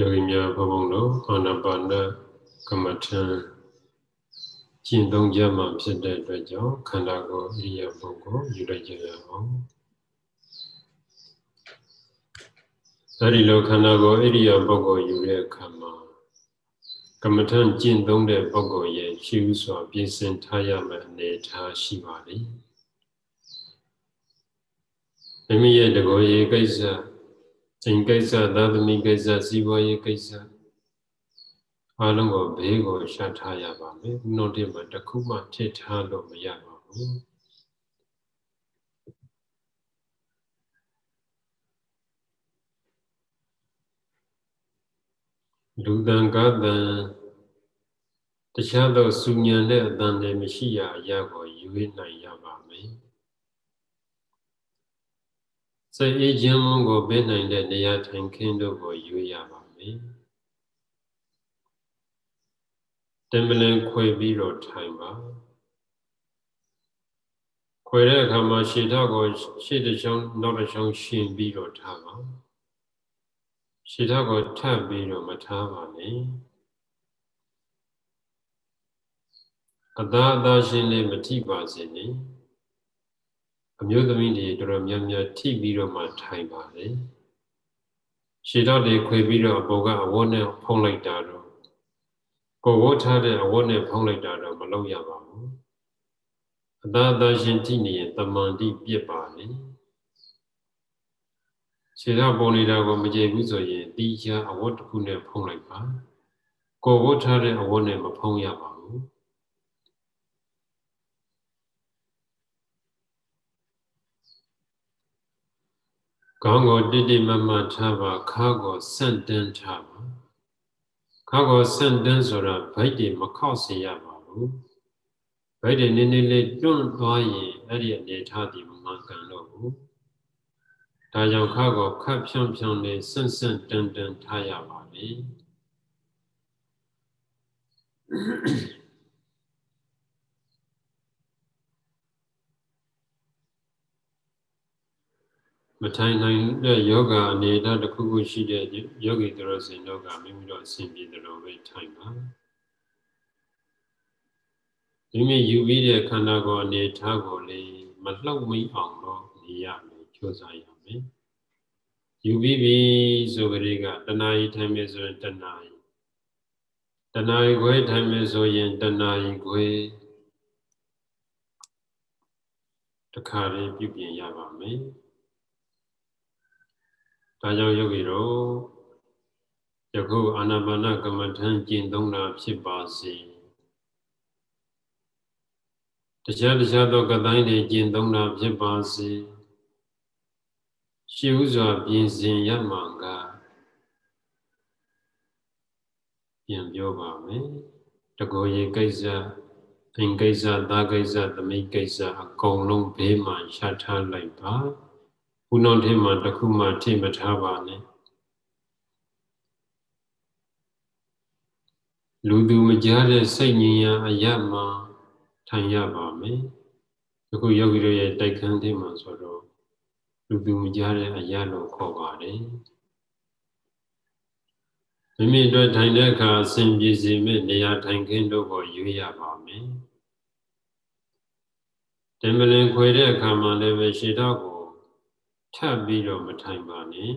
ယောဂီများဘုံဘုံတို့အာနာပါနကမ္မထံကျင့်သုံးကြမှာဖြစ်တဲ့အတွက်ကြောင့်ခန္ဓာကိုယ်ဣရိယာပုကိုယူလိုက်ကြရအောင်အဲဒီလိုခန္ဓာကိုယ်ဣရိယာပုကိုယူတဲ့အခါမှာကမ္မထံကျင့်သုံးတဲ့ပုဂ္ဂိုလ်ရဲ့ရှိဥစွာပြင်ဆင်ထားရမယ့်အနေအထားရှိပါလိမ့်မိမိရဲ့တကောရေကိစ္စ အိမ်ကိစ္စသာသမီကိစ္စစီးပွားရေးကိစ္စအားလုံးကိုဘေးကိုရှာထားရပါမယ်။ဥနောတိမှာတစ်ခုမှထစ်ထားလို့မရပါဘူး။လူတန်ကားတန်တခြားသောစုညံတဲ့အတန်လည်းမရှိရအရာကိုယူနိုင်ရပါမယ်။ စိတ်အေးချမ်းမှုကိုပေးနိုင်တဲ့နေရာထိုင်ခင်းတို့ကိုယူရပါမယ်တမလင်ခွေပြီးတော့ထိုင်ပါခွေတဲ့အခါမှာရှေ့ထောက်ကိုရှေ့တစ်ချောင်းနောက်တစ်ချောင်းရှင်ပြီးတော့ထားပါရှေ့ထောက်ကိုထပ်ပြီးတော့မထားပါနဲ့အသာအသာရှင်လေးမထိပါစေနဲ့ အမျိုးသမီးတွေတော်တော်များများထိပြီးတော့မှထိုင်ပါလေရှည်တော့တွေခွေပြီးတော့အပေါ်ကအဝတ်နဲ့ဖုံးလိုက်တာတော့ကိုဝတ်ထားတဲ့အဝတ်နဲ့ဖုံးလိုက်တာတော့မလုပ်ရပါဘူးအသာအသာရှင်ထိနေရင်တမန်တိပြစ်ပါလေရှည်တော့ပုံနေတာကိုမကြိဘူးဆိုရင်တီးချအဝတ်တစ်ခုနဲ့ဖုံးလိုက်ပါကိုဝတ်ထားတဲ့အဝတ်နဲ့မဖုံးရပါဘူး ခေါင်းကိုတိတိမမထားပါခါကိုဆန့်တင်းထားပါခါကိုဆန့်တင်းဆိုတာဗိုက်တွေမခောက်စေရပါဘူးဗိုက်တွေနည်းနည်းလေးတွန့်သွားရင်အဲ့ဒီအနေထားဒီမမှန်ကန်တော့ဘူးဒါကြောင့်ခါကိုခတ်ဖြောင်းဖြောင်းလေးဆန့်ဆန့်တန်တန်ထားရပါလိမ့် မထိုင်နိုင်တဲ့ယောဂအနေအထားတစ်ခုခုရှိတဲ့ယောဂီတော်စင်တို့ကမိမိတို့အစဉ်ပြေတယ်လို့ပဲထိုင်ပါဒီမြယူပြီးတဲ့ခန္ဓာကိုယ်အနေအထားကိုလေမလှုပ်မိအောင်တော့နေရမယ်ကြိုးစားရမယ်ယူပြီးပြီဆိုကြတဲ့ကတဏှာကြီးထိုင်မယ်ဆိုရင်တဏှာကြီးတဏှာကြီးခွဲထိုင်မယ်ဆိုရင်တဏှာကြီးခွဲတခါလေးပြုပြင်ရပါမယ် ဒါကြောင့်ယောဂီတို့ယခုအာနာပါနကမ္မထံကျင့်သုံးတာဖြစ်ပါစေတခြားတခြားသောကတိုင်းတွေကျင့်သုံးတာဖြစ်ပါစေရှိဥစွာပြင်ဆင်ရမှာကပြန်ပြောပါမယ်တကောရေကိစ္စအင်ကိစ္စသာကိစ္စသမိကိစ္စအကုန်လုံးဘေးမှာရှာထားလိုက်ပါ ဘုနောထင်းမှာတခုမှထိမထားပါနဲ့လူသူမကြားတဲ့စိတ်ဉာဏ်ရာအရမှာထိုင်ရပါမယ်အခုယောဂီတို့ရဲ့တိုက်ခန်းထဲမှာဆိုတော့လူသူမကြားတဲ့အရလို့ခေါ်ပါတယ်မိမိတို့ထိုင်တဲ့အခါအစဉ်ပြေစီမဲ့နေရာထိုင်ခင်းတို့ကိုရွေးရပါမယ်တင်ပလင်ခွေတဲ့အခါမှာလည်းပဲရှေ့တော့ကို ထပ်ပြီးတော့မထိုင်ပါနဲ့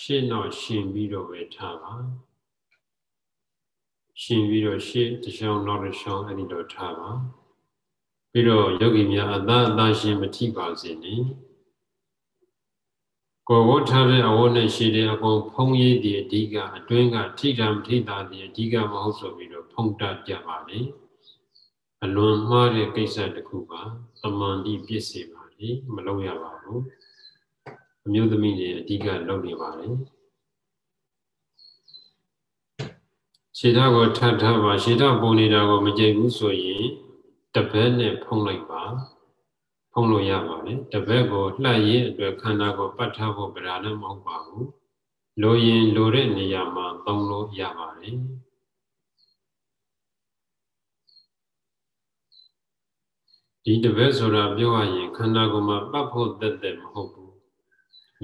ရှေ့နောက်ရှင်ပြီးတော့ပဲထားပါရှင်ပြီးတော့ရှေ့တစ်ချောင်းနောက်တစ်ချောင်းအဲ့ဒီတော့ထားပါပြီးတော့ယောဂီများအသာအသာရှင်မထိပါစေနဲ့ကိုယ်ဝတ်ထားတဲ့အဝတ်နဲ့ရှိတဲ့အကုန်ဖုံးရည်တည်အဓိကအတွင်းကထိတာမထိတာတည်အဓိကမဟုတ်ဆိုပြီးတော့ဖုံးတတ်ကြပါလေအလွန်မှားတဲ့ကိစ္စတစ်ခုပါတမန်တိပြည့်စေပါလေမလုပ်ရပါဘူး အမျိုးသမီးတွေအဓိကလုပ်နေပါတယ်ခြေထောက်ကိုထပ်ထားပါခြေထောက်ပုံနေတာကိုမကြိတ်ဘူးဆိုရင်တပတ်နဲ့ဖုံးလိုက်ပါဖုံးလို့ရပါတယ်တပတ်ကိုလှည့်ရင်အတွက်ခန္ဓာကိုပတ်ထားဖို့ပဓာလည်းမဟုတ်ပါဘူးလိုရင်လိုတဲ့နေရာမှာသုံးလို့ရပါတယ်ဒီတပတ်ဆိုတာပြောရရင်ခန္ဓာကိုယ်မှာပတ်ဖို့တက်တက်မဟုတ်ဘူး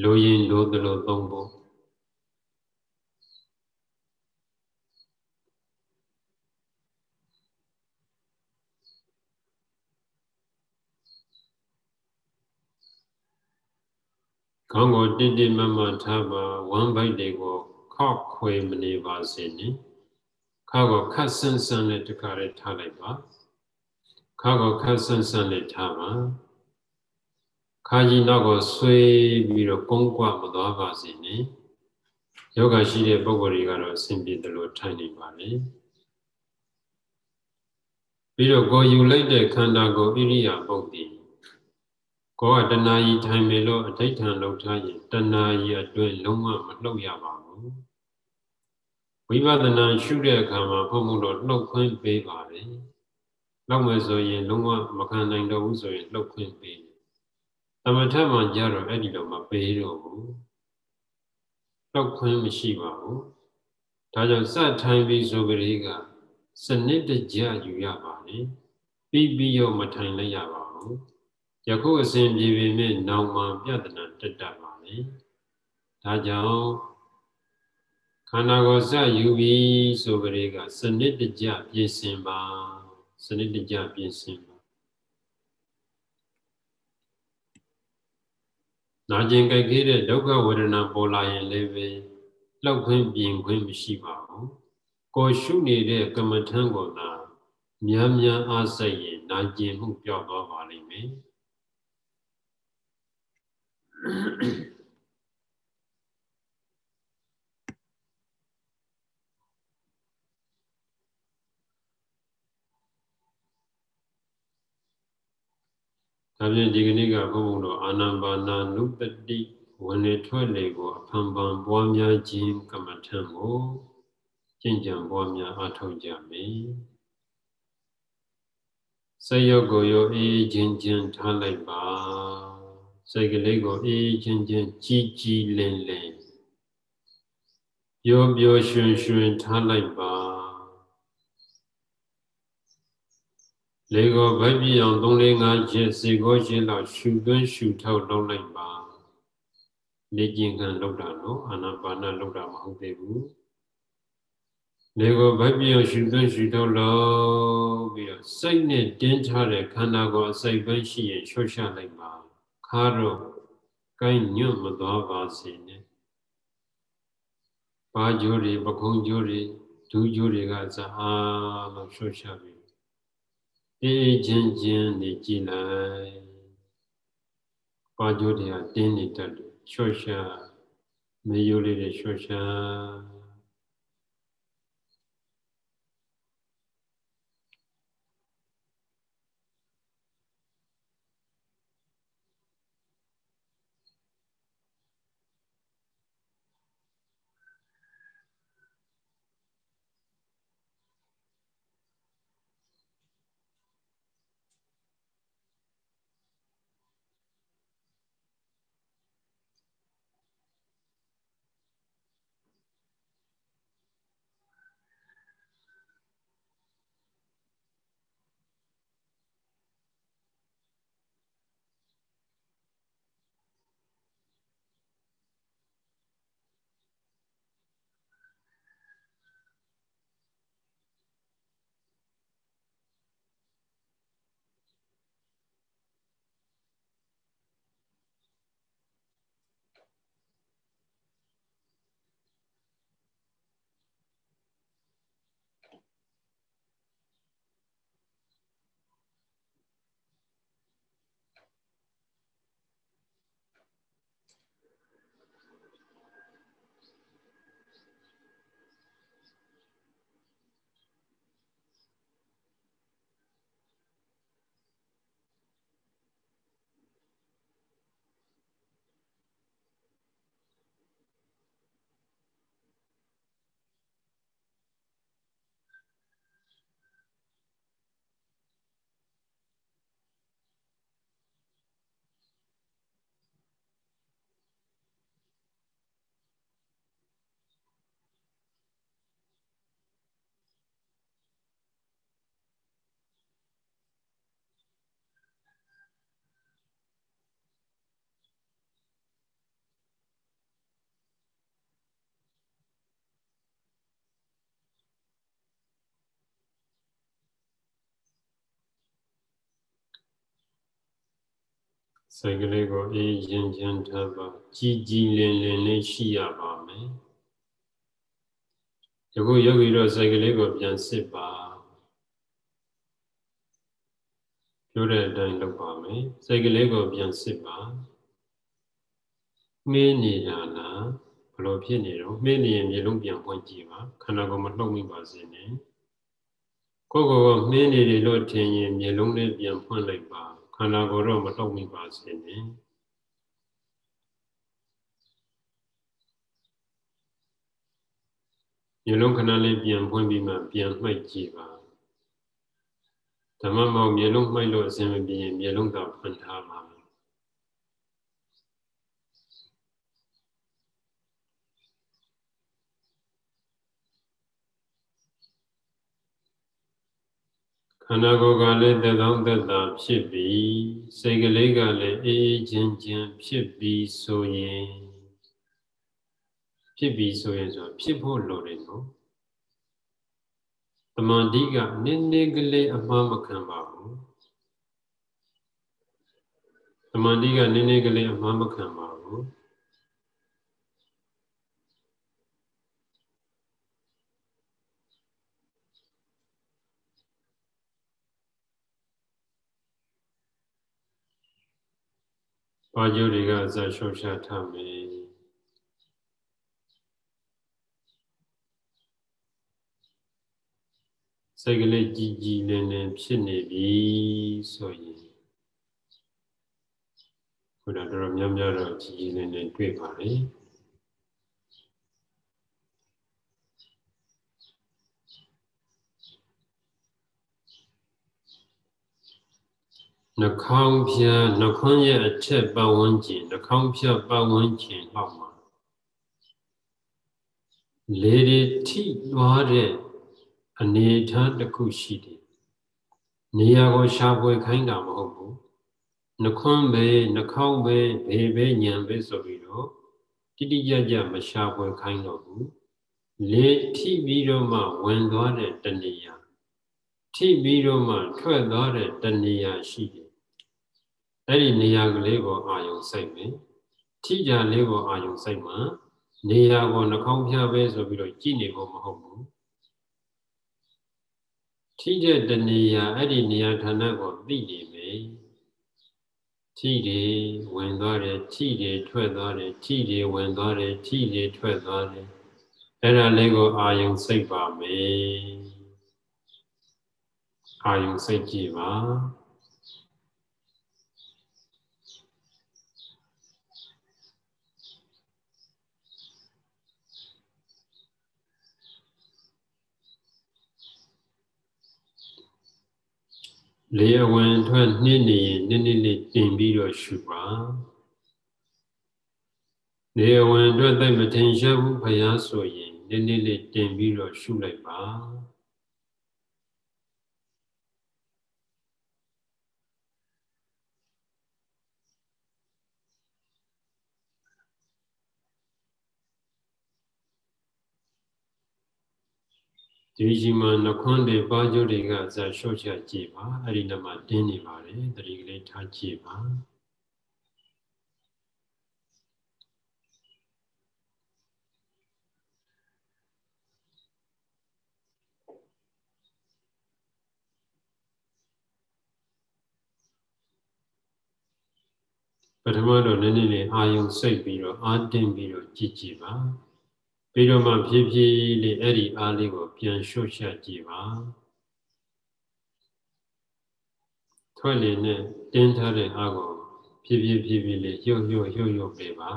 လိုရင်လိုသလိုသုံးဖို့ခေါင်းကိုတိတိမမထားပါဝမ်းပိုက်တွေကိုခောက်ခွေမနေပါစေနဲ့ခါကိုခတ်ဆန်းဆန်းနဲ့တခါလေးထားလိုက်ပါခါကိုခတ်ဆန်းဆန်းနဲ့ထားပါ ခါကြီးနောက်ကိုဆွေးပြီးတော့ကုန်းကွမသွားပါစေနဲ့ယောဂရှိတဲ့ပုဂ္ဂိုလ်တွေကတော့အဆင်ပြေတယ်လို့ထိုင်နေပါလေပြီးတော့ကိုယူလိုက်တဲ့ခန္ဓာကိုဣရိယာပုတ်တည်ကိုကတဏှာကြီးထိုင်မယ်လို့အဋိဋ္ဌံလောက်ထားရင်တဏှာကြီးအတွင်းလုံးဝမလှုပ်ရပါဘူးဝိပဿနာရှုတဲ့အခါမှာဘုံဘုံတော့လှုပ်ခွင့်ပေးပါတယ်လောက်မယ်ဆိုရင်လုံးဝမခံနိုင်တော့ဘူးဆိုရင်လှုပ်ခွင့်ပေး သမထမှာကြတော့အဲ့ဒီတော့မပေးတော့ဘူးလှုပ်ခွင့်မရှိပါဘူးဒါကြောင့်စထိုင်ပြီးဆိုကြလေးကစနစ်တကျယူရပါလေပြီးပြီးရောမထိုင်လိုက်ရပါဘူးယခုအစဉ်ပြေပေမဲ့နောင်မှပြဒနာတက်တတ်ပါလေဒါကြောင့်ခန္ဓာကိုယ်စယူပြီးဆိုကြလေးကစနစ်တကျပြင်ဆင်ပါစနစ်တကျပြင်ဆင်ပါ နာကျင်ကြိုက်ခဲ့တဲ့ဒုက္ခဝေဒနာပေါ်လာရင်လည်းပဲလောက်ခွင့်ပြင်ခွင့်မရှိပါဘူးကိုရှုနေတဲ့ကမ္မထံကိုသာများများအားစိတ်ရင်နာကျင်မှုပျောက်သွားပါလိမ့်မယ် ဒါဖြင့်ဒီကနေ့ကဘုံဘုံတော်အာနာပါနာနုပတိဝင်လေထွက်လေကိုအဖန်ဖန်ပွားများခြင်းကမ္မထံကိုကျင့်ကြံပွားများအားထုတ်ကြမယ်စိတ်ရောကိုယ်ရောအေးချင်းချင်းထားလိုက်ပါစိတ်ကလေးကိုအေးချင်းချင်းကြီးကြီးလင်းလင်းပျော်ပျော်ရွှင်ရွှင်ထားလိုက်ပါ လေကိုဗိုက်ပြအောင်3 4 5ချက်စေကိုချင်းလောက်ရှူသွင်းရှူထောက်လုပ်လိုက်ပါလေ့ကျင့်ခံလုပ်တာနော်အာနာပါနလုပ်တာမဟုတ်သေးဘူးလေကိုဗိုက်ပြအောင်ရှူသွင်းရှူထောက်လုပ်ပြီးတော့စိတ်နဲ့တင်းထားတဲ့ခန္ဓာကိုယ်အစိတ်ပိုင်းရှိရင်ချွတ်ချလိုက်ပါခါတော့ကိုင်းညွတ်မသွားပါစေနဲ့ပါကြိုးတွေပခုံးကြိုးတွေဒူးကြိုးတွေကစအားလို့ချွတ်ချပြီ အေးချင်းချင်းနေကြည်လိုက်ပါကြိုးတွေကတင်းနေတတ်တယ်ချွတ်ချမေယိုလေးတွေချွတ် စိတ်ကလေးကိုအေးရင်ချမ်းထားပါကြည်ကြည်လင်လင်လေးရှိရပါမယ်ယခုယောဂီတော့စိတ်ကလေးကိုပြန်စစ်ပါပြောတဲ့အတိုင်းလုပ်ပါမယ်စိတ်ကလေးကိုပြန်စစ်ပါမင်းနေတာလားဘလို့ဖြစ်နေတော့မင်းနေရင်မျိုးလုံးပြန်ပွင့်ကြည့်ပါခန္ဓာကိုယ်မနှုတ်မိပါစေနဲ့ကိုယ်ကိုယ်ကမင်းနေတယ်လို့ထင်ရင်မျိုးလုံးလေးပြန်ဖွင့်လိုက်ပါခ န္ဓာကိုယ်တော့မနှုတ်မိပါစေနဲ့မျိုးလုံးခဏလေးပြန်ဖွင့်ပြီးမှပြန်မှိတ်ကြည့်ပါဓမ္မမောင်မျိုးလုံးမှိုက်လို့အစင်မပြေရင်မျိုးလုံးသာဖွင့်ထားပါ ခန္ဓာကိုယ်ကလည်းသက်သောသက်သာဖြစ်ပြီးစိတ်ကလေးကလည်းအေးအေးချမ်းချမ်းဖြစ်ပြီးဆိုရင်ဖြစ်ပြီးဆိုရင်ဆိုဖြစ်ဖို့လိုတယ်နော်တမန်တိကနည်းနည်းကလေးအမှားမခံပါဘူးတမန်တိကနည်းနည်းကလေးအမှားမခံပါဘူး ဘာကျိုးတွေကဇာရှုပ်ချထားမယ်စိတ်ကလေးကြည်ကြည်လင်လင်ဖြစ်နေပြီဆိုရင်ဘုရားတော်များများတော့ကြည်ကြည်လင်လင်တွေ့ပါလေ နှာခေါင်းဖြာနှာခေါင်းရဲ့အထက်ပတ်ဝန်းကျင်နှာခေါင်းဖြာပတ်ဝန်းကျင်လောက်မှာလေတွေထိသွားတဲ့အနေထားတစ်ခုရှိတယ်နေရာကိုရှာဖွေခိုင်းတာမဟုတ်ဘူးနှခွန်းပဲနှခေါင်းပဲဘေပဲညံပဲဆိုပြီးတော့တိတိကျကျမရှာဖွေခိုင်းတော့ဘူးလေထိပြီးတော့မှဝင်သွားတဲ့တဏှာထိပြီးတော့မှထွက်သွားတဲ့တဏှာရှိတယ် အဲ့ဒီနေရာကလေးကိုအာယုံစိုက်မယ်ထိကြလေးကိုအာယုံစိုက်မှနေရာကိုနှခေါင်းဖြားပဲဆိုပြီးတော့ကြည့်နေဖို့မဟုတ်ဘူးထိတဲ့တနေရာအဲ့ဒီနေရာဌာနကိုသိနေမယ်ထိတယ်ဝင်သွားတယ်ထိတယ်ထွက်သွားတယ်ထိတယ်ဝင်သွားတယ်ထိတယ်ထွက်သွားတယ်အဲ့ဒါလေးကိုအာယုံစိတ်ပါမယ်အာယုံစိတ်ကြည့်ပါ လေအဝင်ထွက်နှင်းနေရင်နည်းနည်းလေးတင်ပြီးတော့ရှုပါလေအဝင်ထွက်သိမထင်ရှားဘူးဖယားဆိုရင်နည်းနည်းလေးတင်ပြီးတော့ရှုလိုက်ပါ ဒီရှိမှနှခွန်းတွေပါကြုတ်တွေကဇာလျှော့ချကြည့်ပါအဲ့ဒီနမှာတင်းနေပါတယ်တတိကလေးထားကြည့်ပါပထမတော့နည်းနည်းလေးအာယုံစိတ်ပြီးတော့အာတင်းပြီးတော့ကြည့်ကြည့်ပါ ပြီးတော့မှဖြည်းဖြည်းလေးအဲ့ဒီအားလေးကိုပြန်ရှုရှက်ကြည့်ပါထွက်လေနဲ့တင်းထားတဲ့အားကိုဖြည်းဖြည်းဖြည်းဖြည်းလေးရုပ်ရုပ်ရုပ်ရုပ်ပေးပါ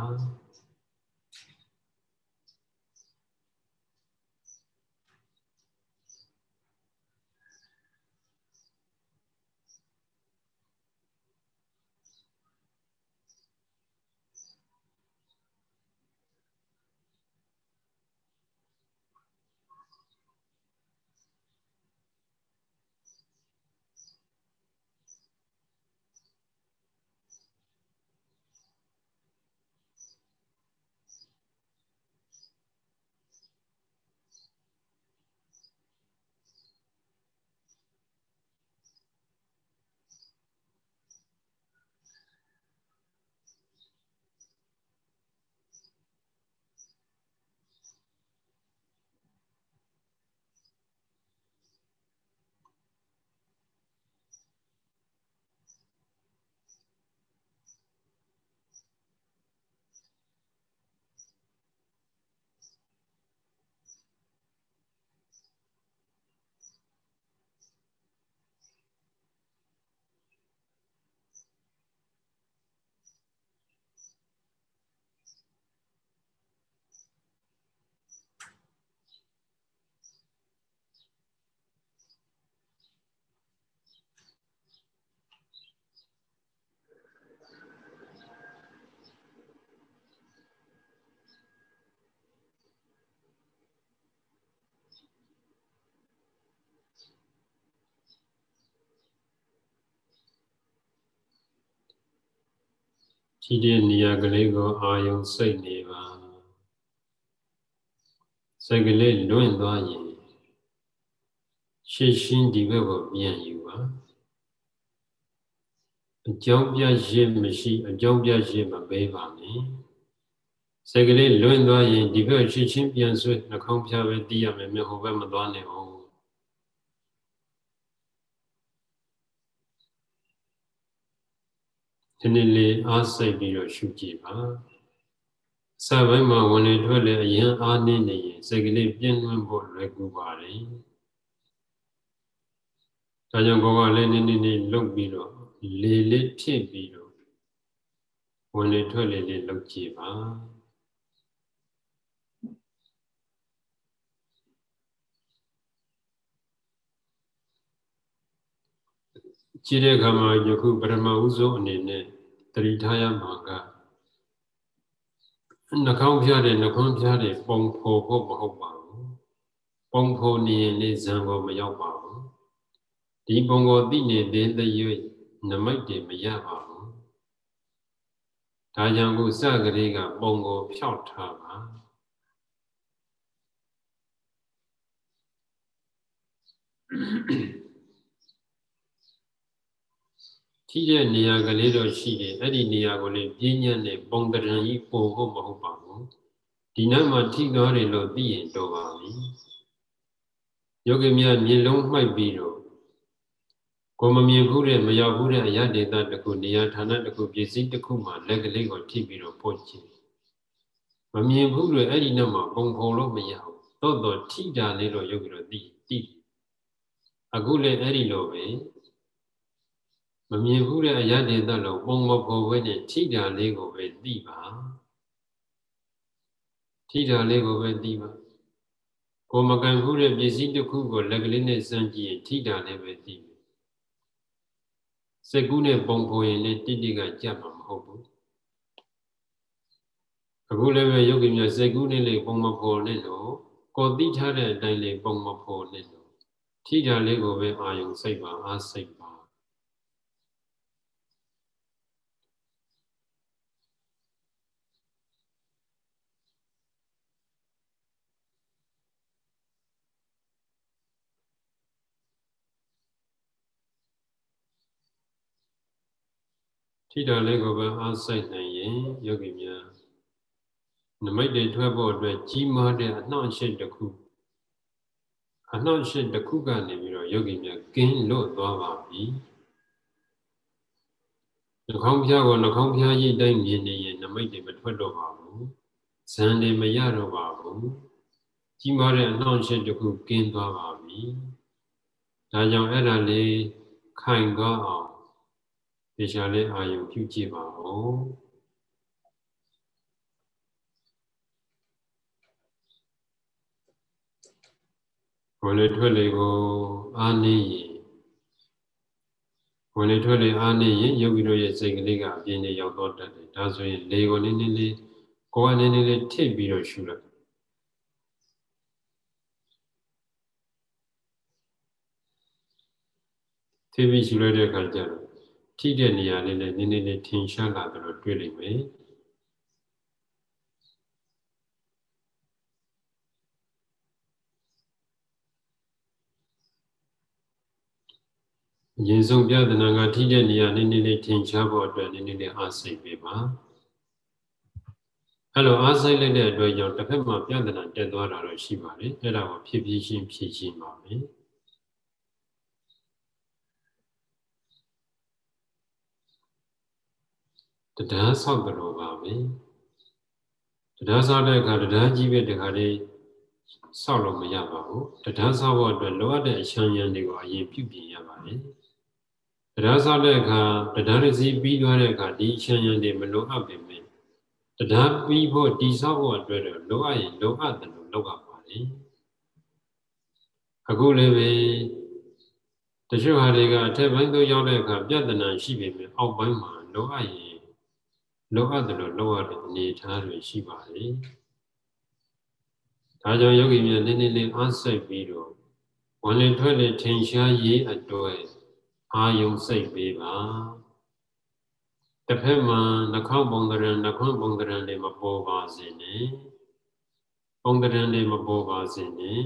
ထိတဲ့နေရာကလေးကိုအာယုံစိတ်နေပါစိတ်ကလေးလွင့်သွားရင်ရှင်းရှင်းဒီဘက်ကိုပြန်ယူပါအကြောင်းပြရင်းမရှိအကြောင်းပြရင်းမပေးပါနဲ့စိတ်ကလေးလွင့်သွားရင်ဒီဘက်ရှင်းရှင်းပြန်ဆွဲနှာခေါင်းဖြားပဲတီးရမယ်မြဟိုဘက်မသွားနဲ့အောင် ဒီနေ့လေးအားစိတ်ပြီးတော့ရှုကြည့်ပါစပိုင်းမှာဝင်လေထွက်လေအရင်အားနေနေရင်စိတ်ကလေးပြင်းလွင့်ဖို့လွယ်ကူပါတယ်ဒါကြောင့်ကိုယ်ကလည်းနည်းနည်းလေးလှုပ်ပြီးတော့လေလေးဖြစ်ပြီးတော့ဝင်လေထွက်လေလေးလှုပ်ကြည့်ပါကြည့်တဲ့အခါမှာယခုပရမဥဆုံးအနေနဲ့ တတိထားရမှာကနှာခေါင်းဖျားတယ်နှာခေါင်းဖျားတယ်ပုံဖော်ဖို့မဟုတ်ပါဘူးပုံဖော်နေရင်လည်းဇံကိုမရောက်ပါဘူးဒီပုံကိုသိနေတဲ့တရွေ့နမိတ်တွေမရပါဘူးဒါကြောင့်ခုစကလေးကပုံကိုဖြောက်ထားပါ ထိတဲ့နေရာကလေးတော့ရှိတယ်အဲ့ဒီနေရာကိုလည်းပြင်းညံ့တဲ့ပုံတရံကြီးပို့ဖို့မဟုတ်ပါဘူးဒီနောက်မှာထိသွားတယ်လို့သိရင်တော့ပါပြီယောဂီများမျက်လုံးမှိုက်ပြီးတော့ကိုမမြင်ဘူးတဲ့မရောက်ဘူးတဲ့အရာဒေသတစ်ခုနေရာဌာနတစ်ခုပစ္စည်းတစ်ခုမှာလက်ကလေးကိုထိပြီးတော့ပို့ချင်မမြင်ဘူးလို့အဲ့ဒီနောက်မှာပုံဖော်လို့မရဘူးတော့တော့ထိတာလေးတော့ရုပ်ပြီးတော့သိသိအခုလည်းအဲ့ဒီလိုပဲ မမြင်ဘူးတဲ့အရာဒေသလို့ပုံမဖော်ဘဲနဲ့ထိတာလေးကိုပဲသိပါထိတာလေးကိုပဲသိပါကိုမကန်ဘူးတဲ့ပစ္စည်းတစ်ခုကိုလက်ကလေးနဲ့စမ်းကြည့်ရင်ထိတာလည်းပဲသိပါစက်ကူးနဲ့ပုံဖော်ရင်လည်းတိတိကကြက်မှာမဟုတ်ဘူးအခုလည်းပဲယောဂီများစက်ကူးနဲ့လေပုံမဖော်နဲ့လို့ကိုသိထားတဲ့အတိုင်းလေပုံမဖော်နဲ့လို့ထိတာလေးကိုပဲအာယုံစိတ်ပါအားစိတ်ပါ ထိတော်လေးကိုပဲအားစိုက်နိုင်ရင်ယောဂီများနမိတ်တွေထွက်ဖို့အတွက်ကြီးမားတဲ့အနှောင့်အယှက်တစ်ခုအနှောင့်အယှက်တစ်ခုကနေပြီးတော့ယောဂီများကင်းလွတ်သွားပါပြီနှာခေါင်းဖျားကိုနှာခေါင်းဖျားရိတ်တိုင်းမြင်နေရင်နမိတ်တွေမထွက်တော့ပါဘူးဇန်တွေမရတော့ပါဘူးကြီးမားတဲ့အနှောင့်အယှက်တစ်ခုကင်းသွားပါပြီဒါကြောင့်အဲ့ဒါလေးခိုင်သွားအောင် တေချာလေးအာယုံပြုကြည့်ပါဦးဝင်လေထွက်လေကိုအားနေရင်ဝင်လေထွက်လေအားနေရင်ယောဂီတို့ရဲ့စိတ်ကလေးကအပြင်းနဲ့ရောက်တော့တတ်တယ်ဒါဆိုရင်လေကိုနည်းနည်းလေးကိုယ်ကနည်းနည်းလေးထိတ်ပြီးတော့ရှုလိုက်ထိပြီးရှုလိုက်တဲ့အခါကျတော့ ထိတဲ့နေရာလေးလည်းနည်းနည်းလေးထင်ရှားလာတော့တွေ့လိမ့်မယ်အရင်ဆုံးပြဒနာကထိတဲ့နေရာနည်းနည်းလေးထင်ရှားဖို့အတွက်နည်းနည်းလေးအားစိတ်ပေးပါအဲ့လိုအားစိတ်လိုက်တဲ့အတွက်ကြောင့်တစ်ဖက်မှာပြဒနာတက်သွားတာတော့ရှိပါတယ်အဲ့ဒါကိုဖြည်းဖြည်းချင်းဖြည်းချင်းပါပဲ တရားဆောက်ကြလို့ပါပဲတရားဆောက်တဲ့အခါတရားကြီးပဲတခါလေးဆောက်လို့မရပါဘူးတရားဆောက်ဖို့အတွက်လိုအပ်တဲ့အချမ်းရံတွေကိုအရင်ပြုပြင်ရပါတယ်တရားဆောက်တဲ့အခါတရားရစီပြီးသွားတဲ့အခါဒီအချမ်းရံတွေမလိုအပ်ပေမဲ့တရားပြီးဖို့တိဆောက်ဖို့အတွက်တော့လိုအပ်ရင်လိုအပ်တယ်လို့လုပ်ရပါတယ်အခုလည်းပဲတချို့ဟာတွေကအထက်ပိုင်းသို့ရောက်တဲ့အခါပြဿနာရှိပေမဲ့အောက်ပိုင်းမှာလိုအပ်ရင် လိုအပ်တယ်လို့လောက်ရတဲ့အနေအထားတွေရှိပါတယ်။ဒါကြောင့်ယောဂီများနည်းနည်းလေးအားစိတ်ပြီးတော့ဝင်လေထွက်လေထင်ရှားရေးအတွက်အာယုံစိတ်ပေးပါ။တတစ်ဖက်မှာနှာခေါင်းပုံသဏ္ဍာန်နှာခေါင်းပုံသဏ္ဍာန်တွေမပေါ်ပါစေနဲ့ပုံသဏ္ဍာန်တွေမပေါ်ပါစေနဲ့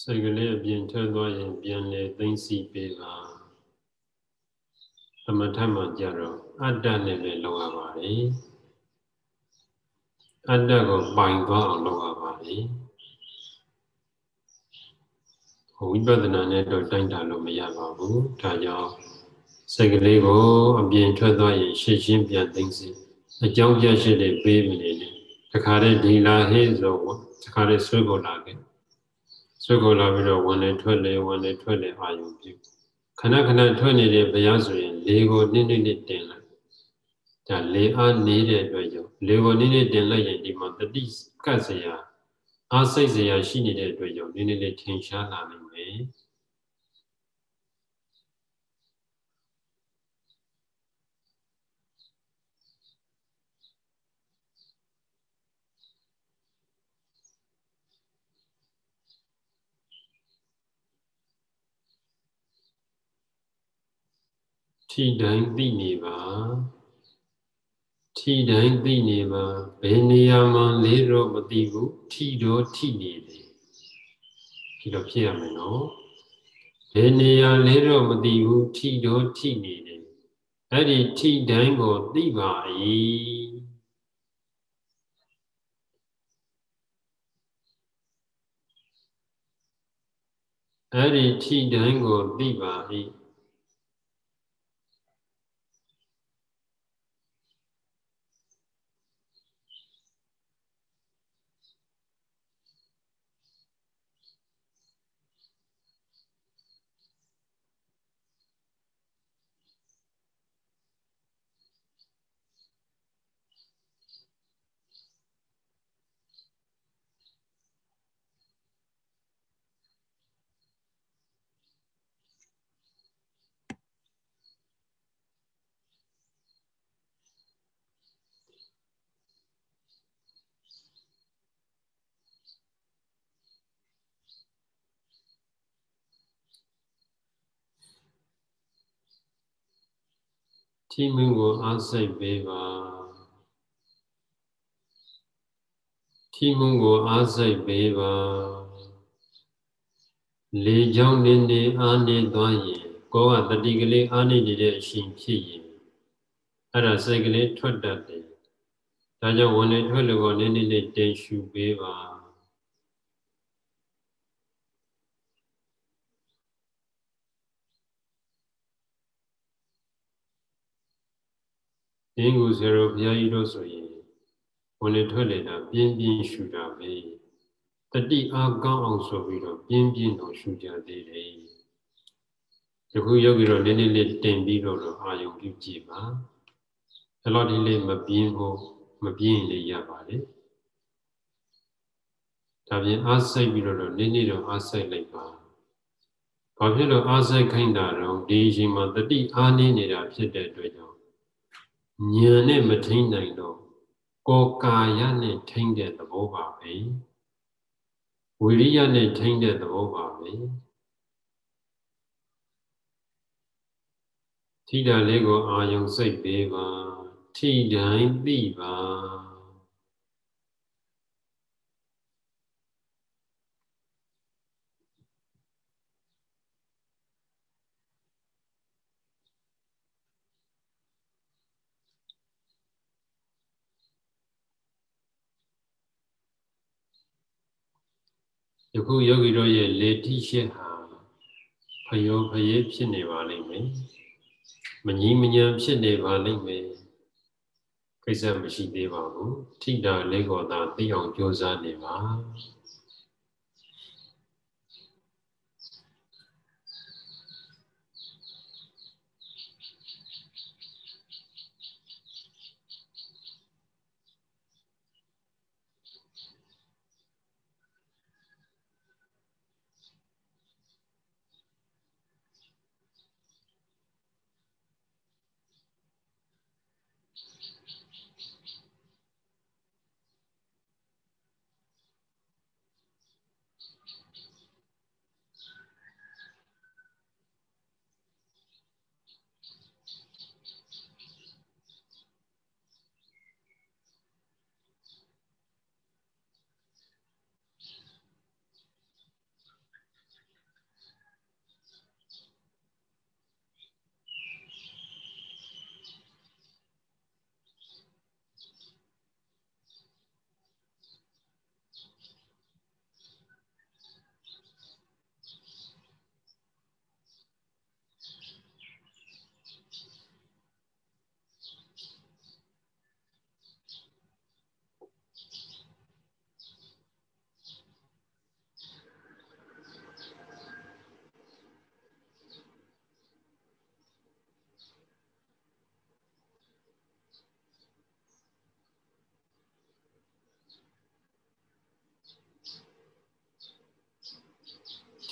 စိတ်ကလေးအပြင်ထွက်သွားရင်ပြန်လေသိမ့်စီပေးပါသမထမှာကြတော့အတ္တနဲ့လည်းလောက်ရပါတယ်အတ္တကိုပိုင်သွားအောင်လုပ်ရပါတယ်ဝိပဿနာနဲ့တော့တိုင်းတာလို့မရပါဘူးဒါကြောင့်စိတ်ကလေးကိုအပြင်ထွက်သွားရင်ရှင်းရှင်းပြန်သိမ့်စီအကြောင်းပြရှိတဲ့ပေးမနေနဲ့တခါတည်းဒီလာဟေးဆိုတခါတည်းဆွေးပေါ်လာခဲ့ ဆွေးကိုလာပြီးတော့ဝင်လေထွက်လေဝင်လေထွက်လေအာယုပြုခဏခဏထွက်နေတဲ့ဘုရားဆိုရင်လေကိုနည်းနည်းနဲ့တင်လိုက်ဒါလေအားနေတဲ့အတွက်ကြောင့်လေကိုနည်းနည်းတင်လိုက်ရင်ဒီမှာတတိကတ်စရာအားစိတ်စရာရှိနေတဲ့အတွက်ကြောင့်နည်းနည်းလေးထင်ရှားလာနိုင်မယ် ထီတိုင်းသိနေပါထီတိုင်းသိနေပါဘယ်နေရာမှာလေးတော့မသိဘူးထီတော့ထီနေတယ်ဒီတော့ဖြစ်ရမယ်နော်ဘယ်နေရာလေးတော့မသိဘူးထီတော့ထီနေတယ်အဲ့ဒီထီတိုင်းကိုသိပါ၏အဲ့ဒီထီတိုင်းကိုသိပါ၏ ထိမင်းကိုအားစိတ်ပေးပါထိမင်းကိုအားစိတ်ပေးပါလေကြောင့်နေနေအားနေသွားရင်ကိုယ်ကတတိကလေးအားနေနေတဲ့အရှင်ဖြစ်ရင်အဲ့ဒါစိတ်ကလေးထွက်တတ်တယ်ဒါကြောင့်ဝင်နေထွက်လို့ကိုနေနေလေးတင်ရှူပေးပါ အင်းကိုဇေရောဘုရားကြီးတို့ဆိုရင်ဝင်လေထွက်လေတာပြင်းပြင်းရှူတာပဲတတိအားကောင်းအောင်ဆိုပြီးတော့ပြင်းပြင်းတော့ရှူကြသေးတယ်ယခုယောဂီတော့နည်းနည်းလေးတင်ပြီးတော့အာယုံပြုကြည့်ပါအဲ့လိုဒီလေးမပြင်းဖို့မပြင်းလေးရပါလေဒါပြင်အားစိတ်ပြီးတော့နေ့နေ့တော့အားစိတ်လိုက်ပါဘာဖြစ်လို့အားစိတ်ခိုင်းတာတော့ဒီအချိန်မှာတတိအားနေနေတာဖြစ်တဲ့အတွက်ကြောင့် ဉာဏ်နဲ့မထိန်နိုင်တော့ကိုယ်ကာယနဲ့ထိန်တဲ့သဘောပါပဲဝိရိယနဲ့ထိန်တဲ့သဘောပါပဲထိတာလေးကိုအာယုံစိတ်ပေးပါထိတိုင်းသိပါ ယခုယောဂီတို့ရဲ့လေတိရှက်ဟာဖယောဖယေဖြစ်နေပါလိမ့်မယ်မငြင်းမညံဖြစ်နေပါလိမ့်မယ်ကိစ္စမရှိသေးပါဘူးထိတာလေးကိုသာသိအောင်ကြိုးစားနေပါ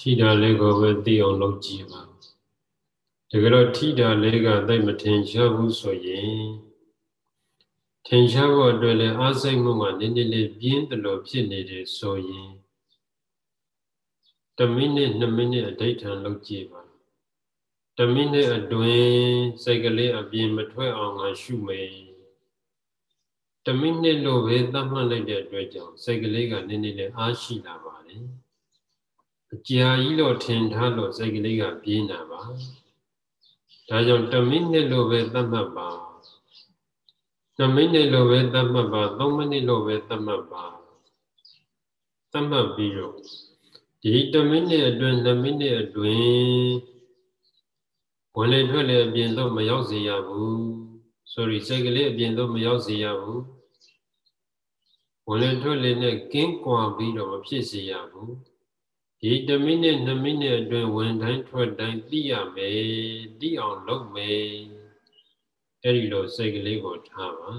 ထိတာလေးကိုပဲသိအောင်လုပ်ကြည့်ပါတကယ်တော့ထိတာလေးကသိမထင်ရှားဘူးဆိုရင်ထင်ရှားဖို့အတွက်လည်းအားစိတ်မှုကနည်းနည်းလေးပြင်းတယ်လို့ဖြစ်နေတယ်ဆိုရင်1မိနစ်2မိနစ်အဋိဌာန်လုပ်ကြည့်ပါ1မိနစ်အတွင်းစိတ်ကလေးအပြင်မထွက်အောင်ငါရှုမယ်1မိနစ်လို့ပဲသတ်မှတ်လိုက်တဲ့အတွက်ကြောင့်စိတ်ကလေးကနည်းနည်းလေးအားရှိလာပါတယ် အကြာကြီးလို့ထင်ထားလို့စိတ်ကလေးကပြင်းတာပါဒါကြောင့်1မိနစ်လို့ပဲသတ်မှတ်ပါ2မိနစ်လို့ပဲသတ်မှတ်ပါ3မိနစ်လို့ပဲသတ်မှတ်ပါသတ်မှတ်ပြီးတော့ဒီ1မိနစ်အတွင်း2မိနစ်အတွင်းဝင်လေထွက်လေအပြင်တော့မရောက်စေရဘူး sorry စိတ်ကလေးအပြင်တော့မရောက်စေရဘူးဝင်လေထွက်လေနဲ့ကင်းကွာပြီးတော့မဖြစ်စေရဘူး ဒီ1မိနစ်2မိနစ်အတွင်းဝင်တိုင်းထွက်တိုင်းသိရမယ်သိအောင်လုပ်မယ်အဲ့ဒီလိုစိတ်ကလေးကိုထားပါ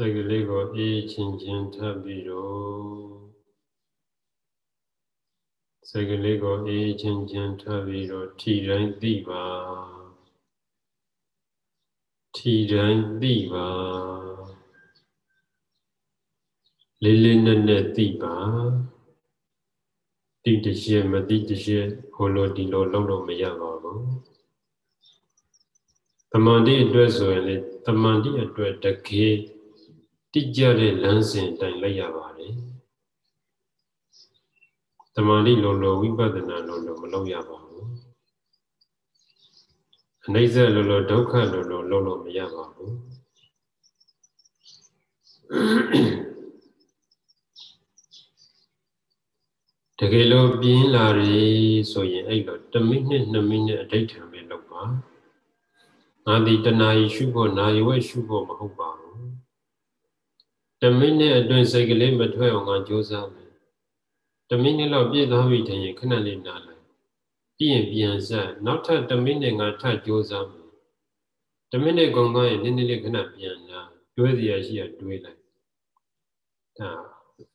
စိတ်ကလေးကိုအေးချင်းချင်းထပ်ပြီးတော့စိတ်ကလေးကိုအေးချင်းချင်းထပ်ပြီးတော့ထီတိုင်းသိပါထီတိုင်းသိပါလေးလေးနက်နက်သိပါတိတရှိမတိတရှိဟိုလိုဒီလိုလုံးလို့မရပါဘူးတမန်တိအတွက်ဆိုရင်လေတမန်တိအတွက်တကယ် တိကျတဲ့လမ်းစဉ်တိုင်လိုက်ရပါတယ်တမန်တိလိုလိုဝိပဿနာလိုလိုမလုပ်ရပါဘူးအနိစ္စလိုလိုဒုက္ခလိုလိုလုပ်လို့မရပါဘူးတကယ်လို့ပြင်းလာရဆိုရင်အဲ့တော့1မိနစ်2မိနစ်အဋိဋ္ဌံပဲလုပ်ပါငါဒီတဏှာကြီးရှုဖို့နာရီဝဲရှုဖို့မဟုတ်ပါဘူး 1မိနစ်အတွင်းစိတ်ကလေးမထွက်အောင်ငါကြိုးစားမယ်1မိနစ်လောက်ပြည့်သွားပြီထင်ရင်ခဏလေးနားလိုက်ပြီးရင်ပြန်ဆက်နောက်ထပ်1မိနစ်ငါထပ်ကြိုးစားမယ်1မိနစ်ကုန်သွားရင်နည်းနည်းလေးခဏပြန်နာတွေးစရာရှိရတွေးလိုက်ဒါ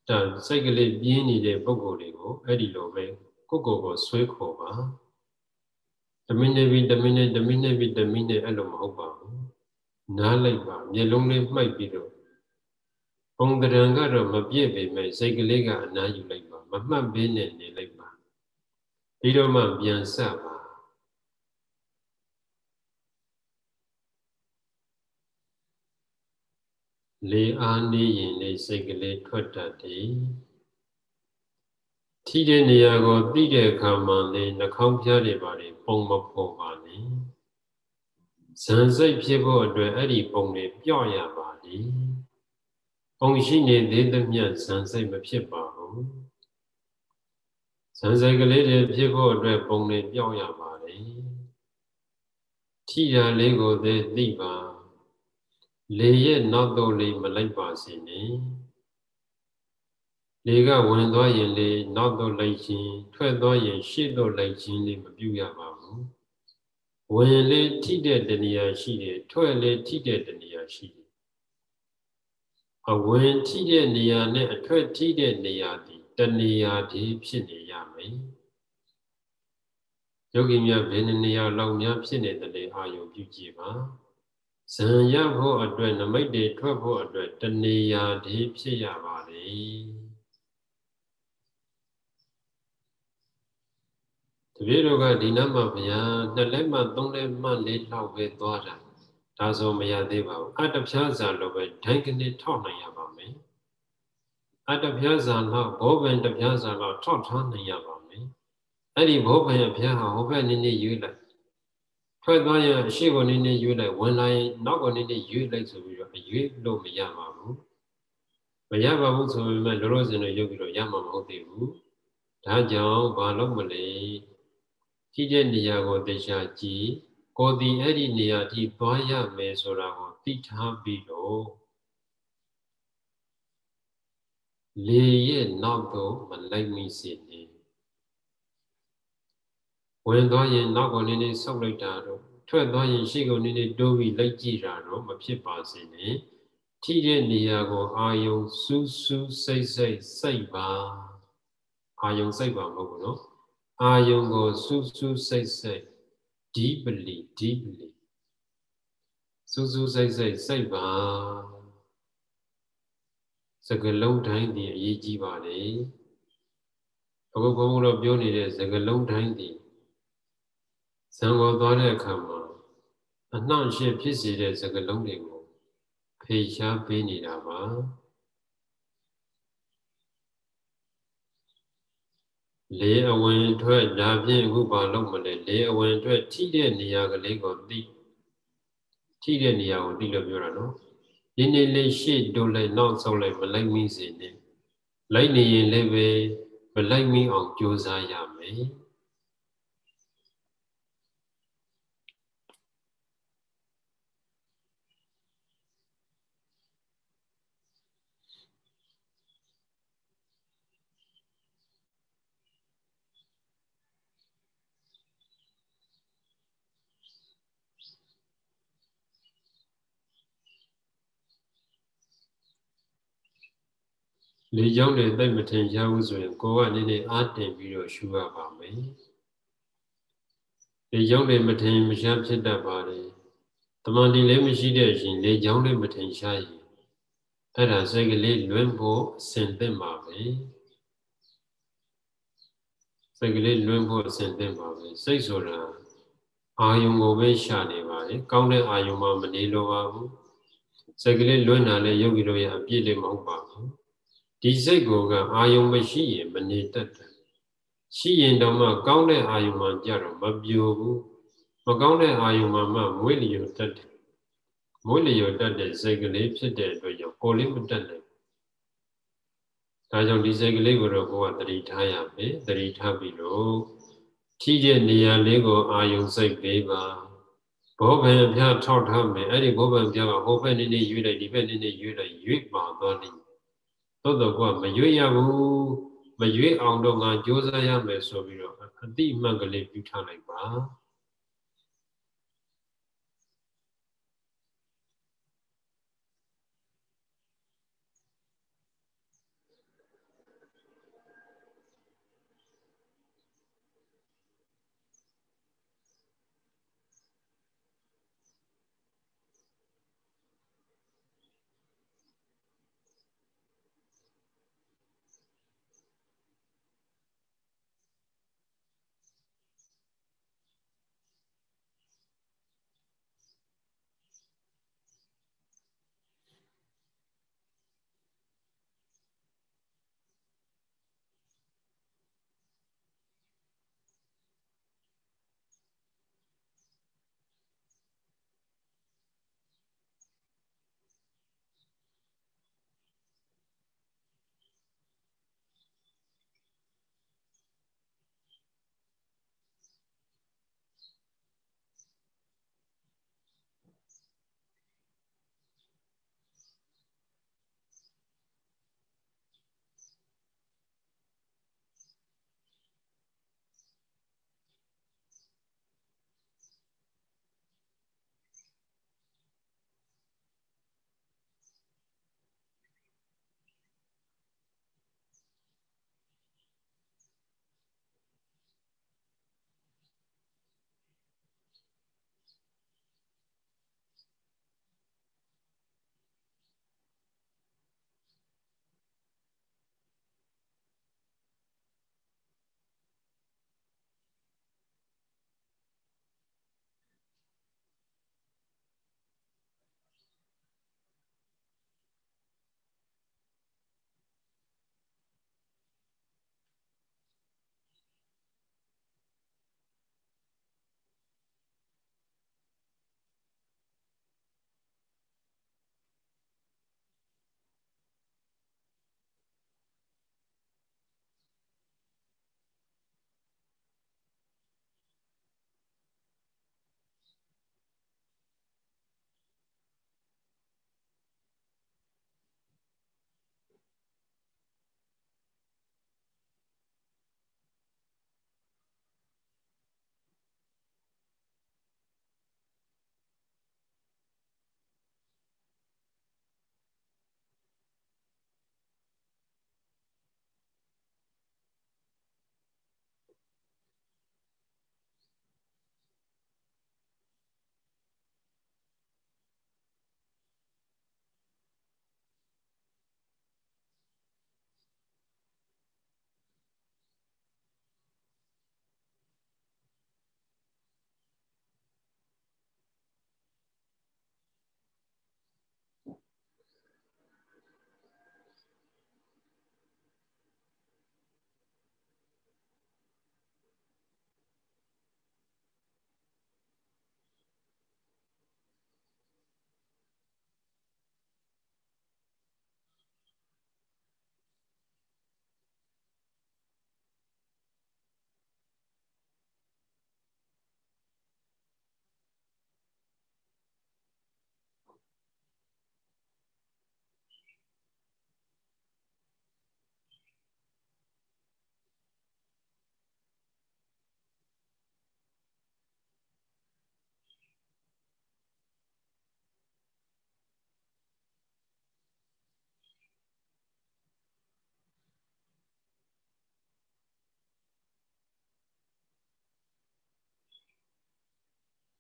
ဒါစိတ်ကလေးပြင်းနေတဲ့ပုံကိုယ်တွေကိုအဲ့ဒီလိုပဲကိုကိုကိုဆွဲခေါ်ပါတမိနစ်ပြီးတမိနစ်တမိနစ်ပြီးတမိနစ်အဲ့လိုမဟုတ်ပါဘူးနားလိုက်ပါမျက်လုံးလေးမှိုက်ပြီးတော့ ပုံတရံကတော့မပြည့်ပေမဲ့စိတ်ကလေးကအနားယူလိုက်ပါမမှတ်ဘဲနဲ့နေလိုက်ပါပြီးတော့မှပြန်ဆက်ပါလေအားနေရင်လေစိတ်ကလေးထွက်တတ်တယ်ထိတဲ့နေရာကိုသိတဲ့အခါမှာလေနှာခေါင်းဖျားတွေပါလေပုံမဖော်ပါနဲ့ဇန်စိတ်ဖြစ်ဖို့အတွက်အဲ့ဒီပုံတွေပြော့ရပါလေ ပုံရှိနေသေးသမျှဇန်စိတ်မဖြစ်ပါဘူးဇန်စိတ်ကလေးတွေဖြစ်ဖို့အတွက်ပုံတွေပြော့ရပါလေထိတာလေးကိုသိသိပါလေရဲ့နောက်တော့လေးမလိုက်ပါစေနဲ့လေကဝင်သွားရင်လေနောက်တော့လိုက်ခြင်းထွက်သွားရင်ရှေ့တော့လိုက်ခြင်းလေးမပြုရပါဘူးဝင်လေထိတဲ့တဏှာရှိတယ်ထွက်လေထိတဲ့တဏှာရှိတယ် အဝင်ထိတဲ့နေရာနဲ့အထွက်ထိတဲ့နေရာဒီတဏှာဒီဖြစ်နေရမယ်ယောဂီများဘယ်နေရာလောက်များဖြစ်နေတယ်လဲအာယုံပြုကြည့်ပါဇံရဖို့အတွက်နမိတ်တွေထွက်ဖို့အတွက်တဏှာဒီဖြစ်ရပါလေတပည့်တော်ကဒီနတ်မှာဗျာနှစ်လက်မှသုံးလက်မှလေးလောက်ပဲသွားတာ ဒါဆိုမရသေးပါဘူးအတ္တဖြားစာလိုပဲဒိုင်းကနေထောက်နိုင်ရပါမယ်အတ္တဖြားစာလောက်ဘောပင်တဖြားစာလောက်ထောက်ထားနိုင်ရပါမယ်အဲ့ဒီဘောပင်အဖြားဟာဟိုဘက်နည်းနည်းရွေးလိုက်ထွက်သွားရင်အရှိကိုနည်းနည်းရွေးလိုက်ဝင်လာရင်နောက်ကိုနည်းနည်းရွေးလိုက်ဆိုပြီးတော့အရွေးလို့မရပါဘူးမရပါဘူးဆိုပေမဲ့လောလောဆယ်တော့ရုပ်ပြီးတော့ရမှာမဟုတ်သေးဘူးဒါကြောင့်ဘာလို့မလဲကြီးတဲ့နေရာကိုတရားကြည့် ကိုယ်ဒီအဲ့ဒီနေရာထိသွားရမယ်ဆိုတာကိုသိထားပြီးတော့လေရဲ့နောက်တော့မလိုက်မိစေနဲ့ဝင်သွားရင်နောက်ကိုနည်းနည်းဆုပ်လိုက်တာတော့ထွက်သွားရင်ရှေ့ကိုနည်းနည်းတိုးပြီးလိုက်ကြည့်တာတော့မဖြစ်ပါစေနဲ့ထိတဲ့နေရာကိုအာယုံစူးစူးစိတ်စိတ်စိတ်ပါအာယုံစိတ်ပါမဟုတ်ဘူးနော်အာယုံကိုစူးစူးစိတ်စိတ် deeply deeply စူးစူးစိတ်စိတ်စိတ်ပါစကလုံးတိုင်းဒီအရေးကြီးပါလေအခုဘုန်းဘုန်းတို့ပြောနေတဲ့စကလုံးတိုင်းဒီဇံကိုသွားတဲ့အခါမှာအနှောင့်အယှက်ဖြစ်စေတဲ့စကလုံးတွေကိုဖေရှားပေးနေတာပါ လေအဝင်ထွက်ဒါဖြင့်အခုဘာလုပ်မလဲလေအဝင်ထွက်ထိတဲ့နေရာကလေးကိုသိထိတဲ့နေရာကိုသိလို့ပြောတာနော်ဒီနေ့လေးရှေ့တိုးလိုက်နောက်ဆုပ်လိုက်မလိုက်မိစေနဲ့လိုက်နေရင်လည်းပဲမလိုက်မိအောင်ကြိုးစားရမယ် လေကြောင်းတွေသိမထင်ရှားဘူးဆိုရင်ကိုယ်ကနည်းနည်းအားတင်ပြီးတော့ရှုရပါမယ်လေကြောင်းတွေမထင်မရှားဖြစ်တတ်ပါတယ်တမန်ဒီလည်းမရှိတဲ့အချိန်လေကြောင်းတွေမထင်ရှားရင်အဲ့ဒါစိတ်ကလေးလွင့်ဖို့အစဉ်သင့်ပါပဲစိတ်ကလေးလွင့်ဖို့အစဉ်သင့်ပါပဲစိတ်ဆိုတာအာယုံကိုပဲရှာနေပါလေကောင်းတဲ့အာယုံမှမနေလိုပါဘူးစိတ်ကလေးလွင့်တာလည်းယောဂီတို့ရဲ့အပြည့်လေးမဟုတ်ပါဘူး ဒီစိတ်ကိုကအာယုံမရှိရင်မနေတတ်တယ်ရှိရင်တော့မှကောင်းတဲ့အာယုံမှကြတော့မပြိုဘူးမကောင်းတဲ့အာယုံမှမှမွေးလျော်တတ်တယ်မွေးလျော်တတ်တဲ့စိတ်ကလေးဖြစ်တဲ့အတွက်ကြောင့်ကိုယ်လေးမတတ်နိုင်ဒါကြောင့်ဒီစိတ်ကလေးကိုတော့ကိုယ်ကတတိထားရမယ်တတိထားပြီးတော့ထီးတဲ့နေရာလေးကိုအာယုံစိတ်ပေးပါဘောဗံအဖျားထောက်ထားမယ်အဲ့ဒီဘောဗံအဖျားကဟိုဘက်နည်းနည်းရွေးလိုက်ဒီဘက်နည်းနည်းရွေးလိုက်ရွေးပါသွားလိမ့် သို့တော့ကမရွေးရဘူးမရွေးအောင်တော့ငါကြိုးစားရမယ်ဆိုပြီးတော့အတိအမှန်ကလေးပြုထားလိုက်ပါ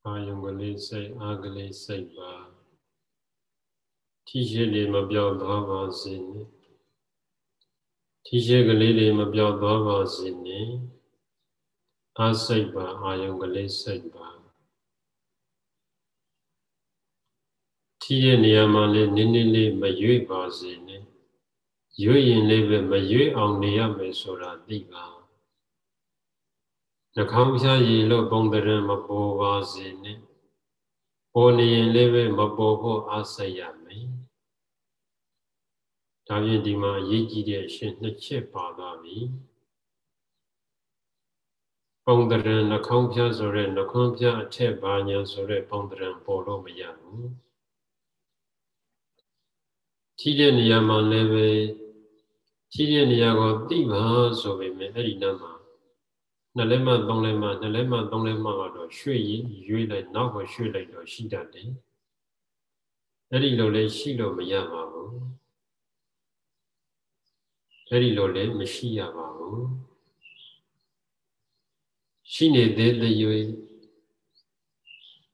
အာယုံကလေးစိတ်အာကလေးစိတ်ပါထိရှိနေမပြောက်သွားပါစေနဲ့ထိရှိကလေးတွေမပြောက်သွားပါစေနဲ့အာစိတ်ပါအာယုံကလေးစိတ်ပါထိရဲ့နေရာမှာလေးနည်းနည်းလေးမရွေ့ပါစေနဲ့ရွေ့ရင်လေးပဲမရွေ့အောင်နေရမယ်ဆိုတာသိပါ နှာခေါင်းဖြားရည်လို့ပုံတရံမပေါ်ပါစေနဲ့ပေါ်နေရင်လည်းပဲမပေါ်ဖို့အားစိတ်ရမယ်ဒါဖြင့်ဒီမှာအရေးကြီးတဲ့အရှင်နှစ်ချက်ပါသွားပြီပုံတရံနှာခေါင်းဖြားဆိုတဲ့နှာခေါင်းဖြားအထက်ဘာညာဆိုတဲ့ပုံတရံပေါ်လို့မရဘူးထိတဲ့နေရာမှာလည်းပဲထိတဲ့နေရာကိုသိပါဆိုပေမဲ့အဲ့ဒီနားမှာ နှစ်လက်မှသုံးလက်မှနှစ်လက်မှသုံးလက်မှကတော့ရွှေ့ရင်ရွေးလိုက်နောက်ကရွှေ့လိုက်တော့ရှိတတ်တယ်အဲ့ဒီလိုလည်းရှိလို့မရပါဘူးအဲ့ဒီလိုလည်းမရှိရပါဘူးရှိနေသေးတဲ့ရွေး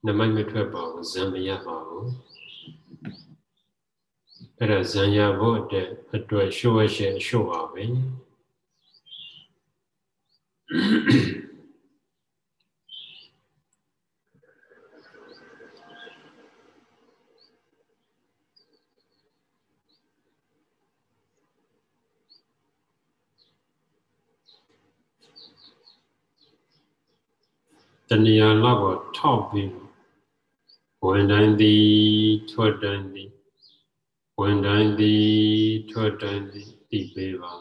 နမိုက်မထွက်ပါဘူးဇံမရပါဘူးအဲ့ဒါဇံရဖို့အတွက်အတွက်ရှုဝဲရှဲရှုပါပဲ တဏှာလောက်ကိုထောက်ပြီးဝင်တိုင်းသည်ထွက်တိုင်းသည်ဝင်တိုင်းသည်ထွက်တိုင်းသည်သိပေးပါ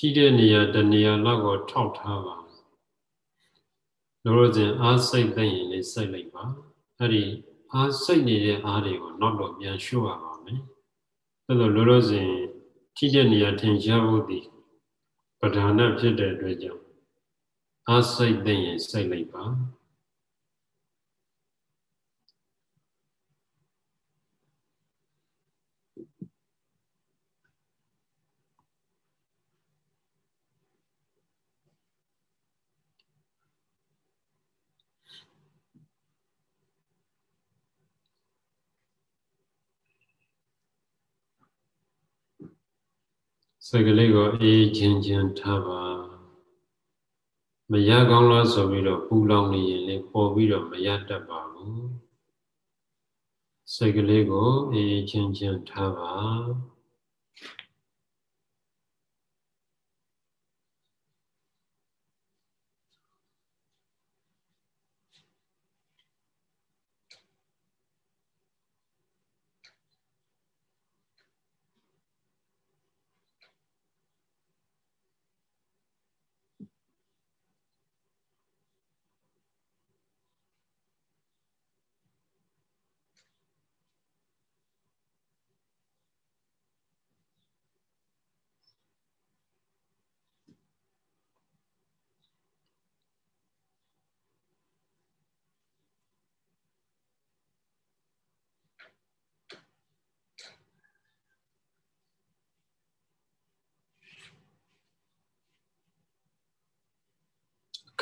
ထိတဲ့နေရာတနေရာလောက်ကိုထောက်ထားပါလိုလိုစဉ်အားစိတ်သိရင်လေးစိတ်လိုက်ပါအဲ့ဒီအားစိတ်နေတဲ့အားတွေကိုနောက်တော့ပြန်ရှုရပါမယ်အဲ့လိုလိုလိုစဉ်ထိတဲ့နေရာထင်ရှားဖို့ဒီပဓာနဖြစ်တဲ့အတွက်ကြောင့်အားစိတ်သိရင်စိတ်လိုက်ပါ စိတ်ကလေးကိုအေးချင်းချင်းထားပါမရကောင်းလားဆိုပြီးတော့ပူလောင်နေရင်လည်းပေါ်ပြီးတော့မရတတ်ပါဘူးစိတ်ကလေးကိုအေးချင်းချင်းထားပါ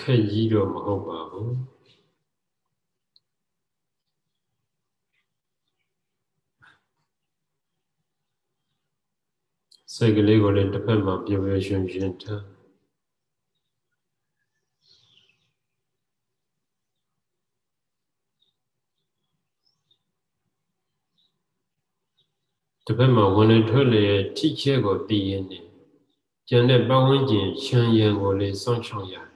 ခက်ကြီးတော့မဟုတ်ပါဘူးစိတ်ကလေးကိုလည်းတစ်ဖက်မှာပြည့်ပြည့်ရှင်ရှင်ထားတစ်ဖက်မှာဝင်လေထွက်လေထိချဲကိုတည်ရင်နေကျန်တဲ့ပတ်ဝန်းကျင်ချမ်းရံကိုလည်းစောင့်ရှောက်ရတယ်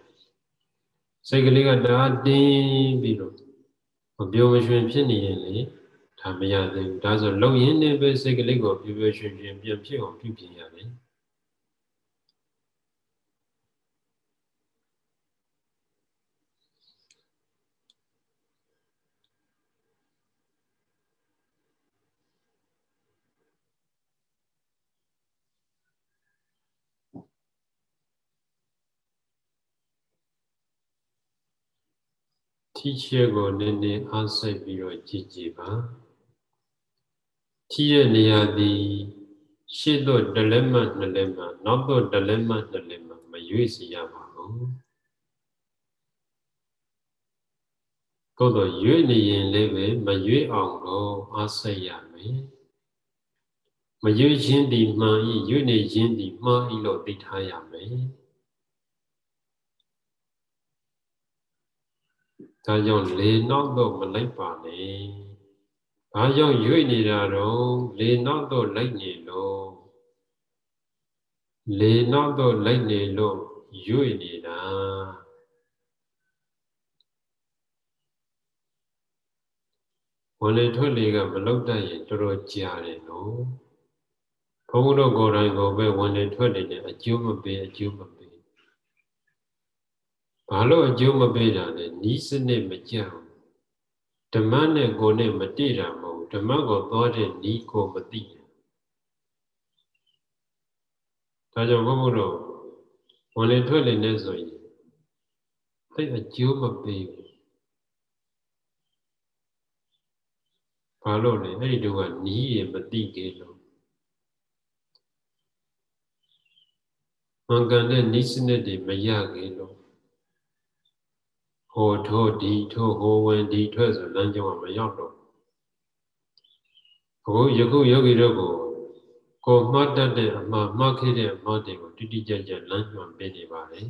စိတ်ကလေးကတအားတင်းပြီးတော့မပြောမရွှင်ဖြစ်နေရင်လေဒါမရသေးဘူးဒါဆိုလုံရင်းနဲ့ပဲစိတ်ကလေးကိုပြောပြောရွှင်ရွှင်ပြန်ဖြစ်အောင်ပြုပြင်ရတယ် ထိချက်ကိုနည်းနည်းအားစိုက်ပြီးတော့ကြည်ကြည်ပါထိရဲ့နေရာသည်ရှေ့သို့တလက်မှနှစ်လက်မှနောက်သို့တလက်မှနှစ်လက်မှမရွေ့စီရပါဘူးကိုယ်တော့ရွေ့နေရင်လည်းပဲမရွေ့အောင်တော့အားစိုက်ရမယ်မရွေ့ခြင်းဒီမှန်ဤရွေ့နေခြင်းဒီမှားဤလို့သိထားရမယ် ဒါကြောင့်လေနောက်တော့မလိုက်ပါနဲ့။ဘာကြောင့်ရွေ့နေတာတော့လေနောက်တော့လိုက်နေလို့လေနောက်တော့လိုက်နေလို့ရွေ့နေတာဝင်လေထွက်လေကမလောက်တတ်ရင်တော်တော်ကြာတယ်နော်ဘုန်းဘုတို့ကိုယ်တိုင်ကိုပဲဝင်လေထွက်လေနဲ့အကျိုးမပေးအကျိုးမပေး ဘာလို့အကျိုးမပေးတာလဲနီးစနစ်မကြဘူးဓမ္မနဲ့ကိုယ်နဲ့မတည်တာမဟုတ်ဓမ္မကိုသွားတဲ့နီးကိုမသိဒါကြောင့်ဘုန်းဘုတို့ဝင်လေထွက်လေနဲ့ဆိုရင်သိအကျိုးမပေးဘူးဘာလို့လဲအဲ့ဒီတော့ကနီးရမသိကြလို့မှန်ကန်တဲ့နိစ္စနဲ့တွေမရကြလို့ ဟိုထို့ဒီထို့ဟိုဝင်ဒီထွက်ဆိုလမ်းကြောင်းကမရောက်တော့အခုယခုယောဂီတို့ကိုကိုမှတ်တတ်တဲ့အမှားမှတ်ခဲ့တဲ့အမှားတွေကိုတိတိကျကျလမ်းညွှန်ပေးနေပါလေ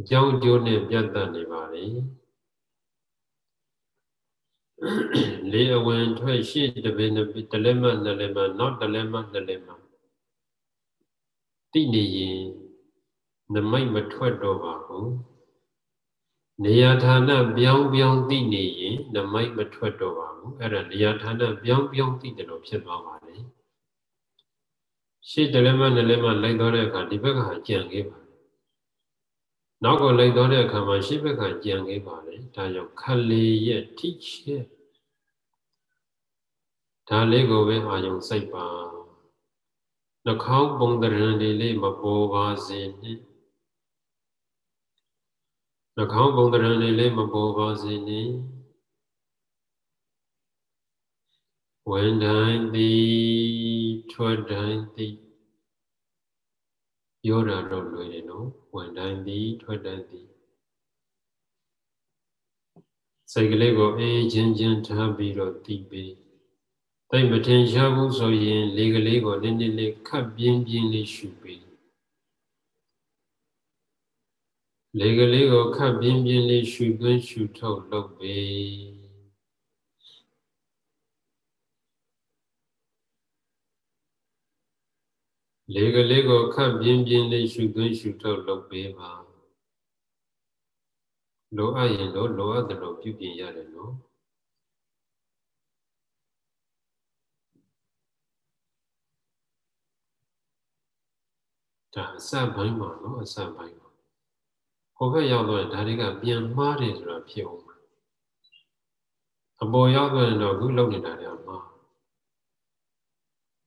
အကြောင်းအကျိုးနဲ့ပြတ်တတ်နေပါလေလေအဝင်ထွက်ရှေ့တပင်တလက်မနှစ်လက်မနောက်တလက်မနှစ်လက်မတိနေရင်နမိတ်မထွက်တော့ပါဘူး နေရာဌာနပြောင်းပြောင်းသိနေရင်နမိတ်မထွက်တော့ပါဘူးအဲ့ဒါနေရာဌာနပြောင်းပြောင်းသိတယ်လို့ဖြစ်သွားပါလေရှေ့တလည်းမနဲ့လည်းမလိုက်သွားတဲ့အခါဒီဘက်ကကြံခဲ့ပါနောက်ကလိုက်သွားတဲ့အခါမှာရှေ့ဘက်ကကြံခဲ့ပါလေဒါကြောင့်ခလေရဲ့ထိချက်ဒါလေးကိုပဲအာယုံစိတ်ပါနှာခေါင်းပုံတရံလေးမပေါ်ပါစေနဲ့နှာခေါ င်းပုံတရံလေးလေးမပေါ်ပါစေနဲ့ဝင်တိုင်းသည်ထွက်တိုင်းသည်ပြောတာတော့လွယ်တယ်နော်ဝင်တိုင်းသည်ထွက်တိုင်းသည်စိတ်ကလေးကိုအေးချင်းချင်းထားပြီးတော့တည်ပြီးတိတ်မထင်ရှားဘူးဆိုရင်လေကလေးကိုနည်းနည်းလေးခတ်ပြင်းပြင်းလေးရှုပြီး လေကလေးကိုခတ်ပြင်းပြင်းလေးရှုသွင်းရှုထုတ်လုပ်ပြီးလေကလေးကိုခတ်ပြင်းပြင်းလေးရှုသွင်းရှုထုတ်လုပ်ပေးပါလိုအပ်ရင်တော့လိုအပ်တယ်လို့ပြုပြင်ရတယ်နော်ဒါအစပိုင်းမှာနော်အစပိုင်းမှာ ဟိုဘက်ရောက်တော့ဒါတွေကပြန်မှားတယ်ဆိုတာဖြစ်အောင်အပေါ်ရောက်တော့တော့ခုလုံနေတာတွေမှား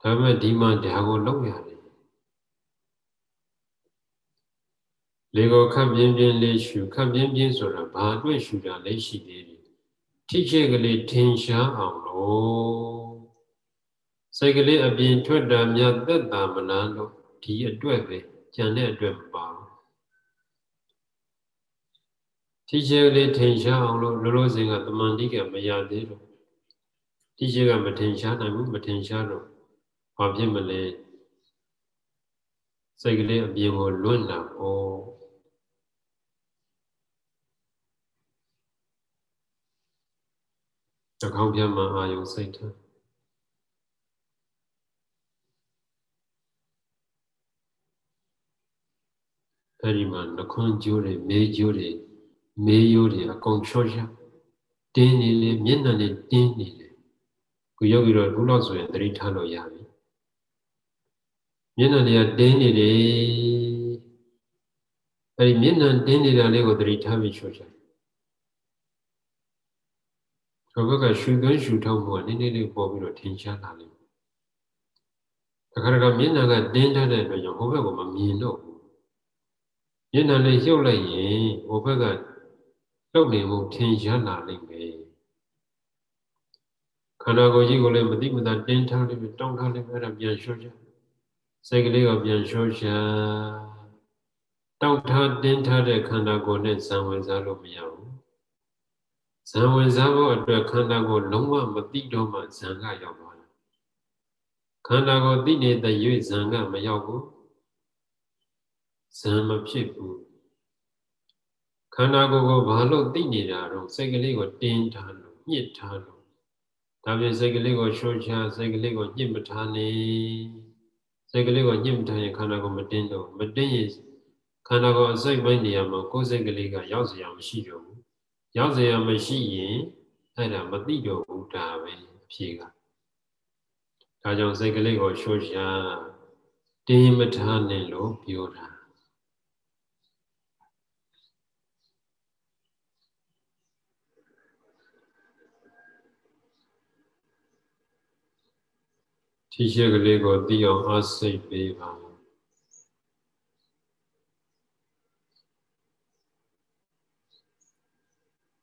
ဒါပေမဲ့ဒီမှာဒါကိုလုံရတယ်လေကိုခပ်ပြင်းပြင်းလေးရှုခပ်ပြင်းပြင်းဆိုတာဘာအတွက်ရှုတာလဲရှိသေးတယ်ထိချက်ကလေးထင်ရှားအောင်လို့စိတ်ကလေးအပြင်ထွက်တာများသက်တာမနာလို့ဒီအတွက်ပဲကြံတဲ့အတွက်မပါဘူး ထိချက်ကလေးထင်ရှားအောင်လို့လောလောဆယ်ကတမန်တိကမရသေးလို့ထိချက်ကမထင်ရှားနိုင်ဘူးမထင်ရှားတော့ဘာဖြစ်မလဲစိတ်ကလေးအပြင်ကိုလွတ်လာပေါ့နှာခေါင်းပြမှာအာယုံစိတ်ထားအဲ့ဒီမှာနှခွန်းကျိုးတွေမေးကျိုးတွေ မေးရိုးတွေအကုန်ချောချတင်းနေလေမျက်နှာနဲ့တင်းနေလေကိုယောဂီတော့ခုလောက်ဆိုရင်သတိထားလို့ရပြီမျက်နှာတွေကတင်းနေတယ်အဲ့ဒီမျက်နှာတင်းနေတာလေးကိုသတိထားပြီးချောချဆိုဘက်ကရှူသွင်းရှူထောက်မှုကနည်းနည်းလေးပေါ်ပြီးတော့ထင်ရှားလာလိမ့်မယ်။တခါတခါမျက်နှာကတင်းထားတဲ့အတွက်ကြောင့်ဟိုဘက်ကမမြင်တော့ဘူး။မျက်နှာလေးရုပ်လိုက်ရင်ဟိုဘက်က လှုပ်နေမှုထင်ရှားလာလိမ့်မယ်ခန္ဓာကိုယ်ကြီးကိုလည်းမတိမတာတင်းထားလိမ့်မယ်တောင်းထားလိမ့်မယ်အဲ့ဒါပြန်လျှော့ချစိတ်ကလေးကပြန်လျှော့ချတောင်းထားတင်းထားတဲ့ခန္ဓာကိုယ်နဲ့ဇံဝင်စားလို့မရဘူးဇံဝင်စားဖို့အတွက်ခန္ဓာကိုယ်လုံးဝမတိတော့မှဇံကရောက်သွားတယ်ခန္ဓာကိုယ်သိနေတဲ့ရွေ့ဇံကမရောက်ဘူးဇံမဖြစ်ဘူး ခန္ဓာကိုယ်ကိုဘာလို့သိနေတာတော့စိတ်ကလေးကိုတင်းထားလို့ညှစ်ထားလို့ဒါပြင်စိတ်ကလေးကိုရှိုးချစိတ်ကလေးကိုညှစ်မထားနေစိတ်ကလေးကိုညှစ်မထားရင်ခန္ဓာကိုယ်မတင်းတော့မတင်းရင်ခန္ဓာကိုယ်အစိတ်ပိုင်းနေရာမှာကိုယ်စိတ်ကလေးကရောက်စရာမရှိတော့ဘူးရောက်စရာမရှိရင်အဲ့ဒါမသိတော့ဘူးဒါပဲအဖြေကဒါကြောင့်စိတ်ကလေးကိုရှိုးချတင်းမထားနဲ့လို့ပြောတာ ထိရှက်ကလေးကိုသိအောင်အားစိတ်ပေးပါ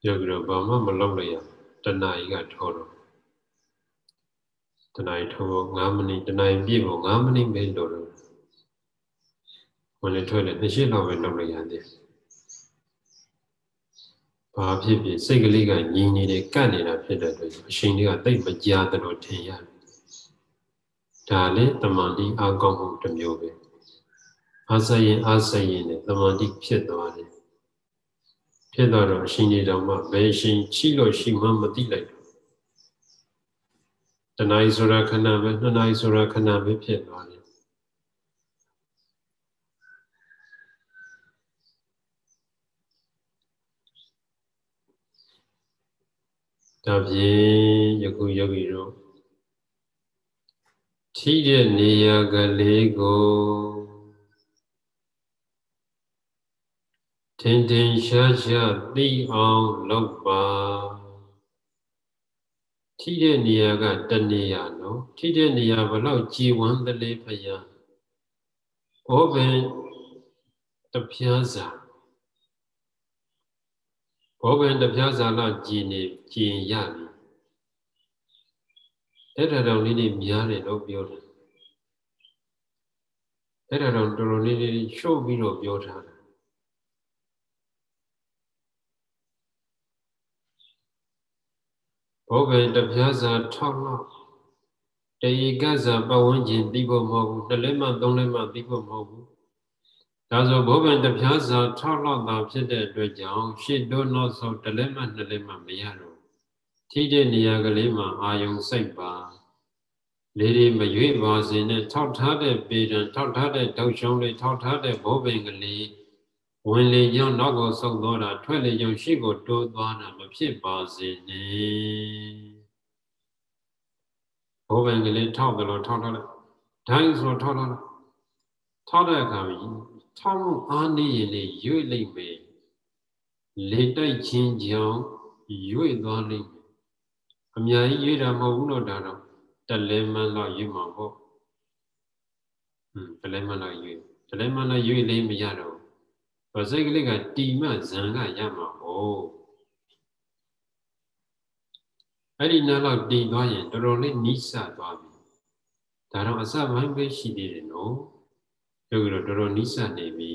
ပြောပြီးတော့ဘာမှမလုပ်လိုက်ရတဏှာကြီးကထောတော့တဏှာကြီးထောဖို့9မိနစ်တဏှာကြီးပြည့်ဖို့9မိနစ်ပဲလို့တော့ဝင်လေထွက်လေနှစ်ရှင်းလောက်ပဲလုပ်လိုက်ရတယ်ဘာဖြစ်ဖြစ်စိတ်ကလေးကညီညီတယ်ကန့်နေတာဖြစ်တဲ့အတွက်အရှင်တွေကတိတ်မကြားတယ်လို့ထင်ရတယ် ဒါလည်းတမန်တိအာကောင်းမှုတစ်မျိုးပဲအာဆရင်အာဆရင်နဲ့တမန်တိဖြစ်သွားတယ်ဖြစ်သွားတော့အရှင်ကြီးတော်မှဘယ်ရှင်ချိလို့ရှိမှမသိလိုက်ဘူးတဏှာဆိုတာခဏပဲနှစ်နာရီဆိုတာခဏပဲဖြစ်သွားတယ်ဒါဖြင့်ယခုယောဂီတို့ ထိတဲ့နေရာကလေးကိုထင်ထင်ရှားရှားသိအောင်လုပ်ပါထိတဲ့နေရာကတနေရာနော်ထိတဲ့နေရာဘလောက်ကြည်ဝမ်းသလေးဖယားဘောပင်တပြားစာဘောပင်တပြားစာလောက်ကြည်နေကြည်ရပြီ အဲ့ဒါတော့လေးလေးများတယ်လို့ပြောတယ်အဲ့ဒါတော့တော်တော်လေးလေးရှုပ်ပြီးတော့ပြောထားတယ်ဘောဂံတပြားစာ6လောက်တရေကစာပတ်ဝန်းကျင်သိဖို့မဟုတ်ဘူးနှစ်လက်မှသုံးလက်မှသိဖို့မဟုတ်ဘူးဒါဆိုဘောဂံတပြားစာ6လောက်သာဖြစ်တဲ့အတွက်ကြောင့်ရှစ်တို့နောက်ဆုံးတစ်လက်မှနှစ်လက်မှမရတော့ထိတဲ့နေရာကလေးမှာအာယုံစိတ်ပါ လေတွေမရွေ့ပါစေနဲ့ထောက်ထားတဲ့ပေဒံထောက်ထားတဲ့တောက်ချောင်းလေးထောက်ထားတဲ့ဘောပင်ကလေးဝင်လေကြောင်းနောက်ကိုဆုပ်သွားတာထွက်လေကြောင်းရှေ့ကိုတိုးသွားတာမဖြစ်ပါစေနဲ့ဘောပင်ကလေးထောက်တယ်လို့ထောက်ထားလိုက်ဒိုင်းဆိုထောက်ထားလိုက်ထောက်တဲ့အခါမှာထောက်မှုအားနေရင်လေရွေ့လိုက်မယ်လေတိုက်ချင်းကြောင်းရွေ့သွားလိမ့်မယ်အများကြီးရွေ့တာမဟုတ်ဘူးတော့ဒါတော့ တလဲမန်းလောက်ရွေ့မှာပေါ့ဟွန်းတလဲမန်းလောက်ရွေ့တလဲမန်းလောက်ရွေ့လေးမရတော့ဘာစိတ်ကလေးကတီမဇံကရမှာဟုတ်အဲ့ဒီနားလောက်တီသွားရင်တော်တော်လေးနိစ္စသွားပြီဒါတော့အစပိုင်းပဲရှိသေးတယ်နော်ပြောကြတော့တော်တော်နိစ္စနေပြီ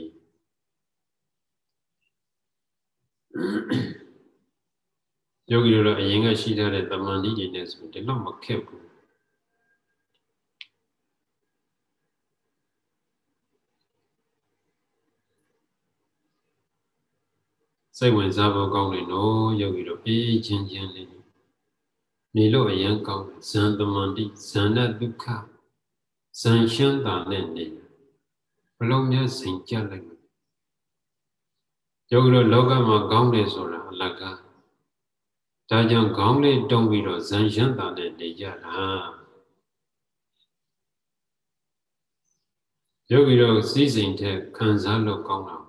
ယောဂီတို့အရင်ကရှိထားတဲ့တမန်တိတွေနဲ့ဆိုဒီလောက်မခက်ဘူး စိတ်ဝင်စားဖို့ကောင်းတယ်နော်ယောဂီတို့အေးချင်းချင်းလေးနေလို့အရင်ကောင်းဇန်တမန်တိဇန်နဲ့ဒုက္ခဇန်ရှင်းတာနဲ့နေဘလုံးများစိန်ကြလိုက်ယောဂီတို့လောကမှာကောင်းတယ်ဆိုတာအလကားဒါကြောင့်ခေါင်းလေးတုံးပြီးတော့ဇန်ရှင်းတာနဲ့နေကြတာယောဂီတို့စည်းစိမ်တဲ့ခံစားလို့ကောင်းတာ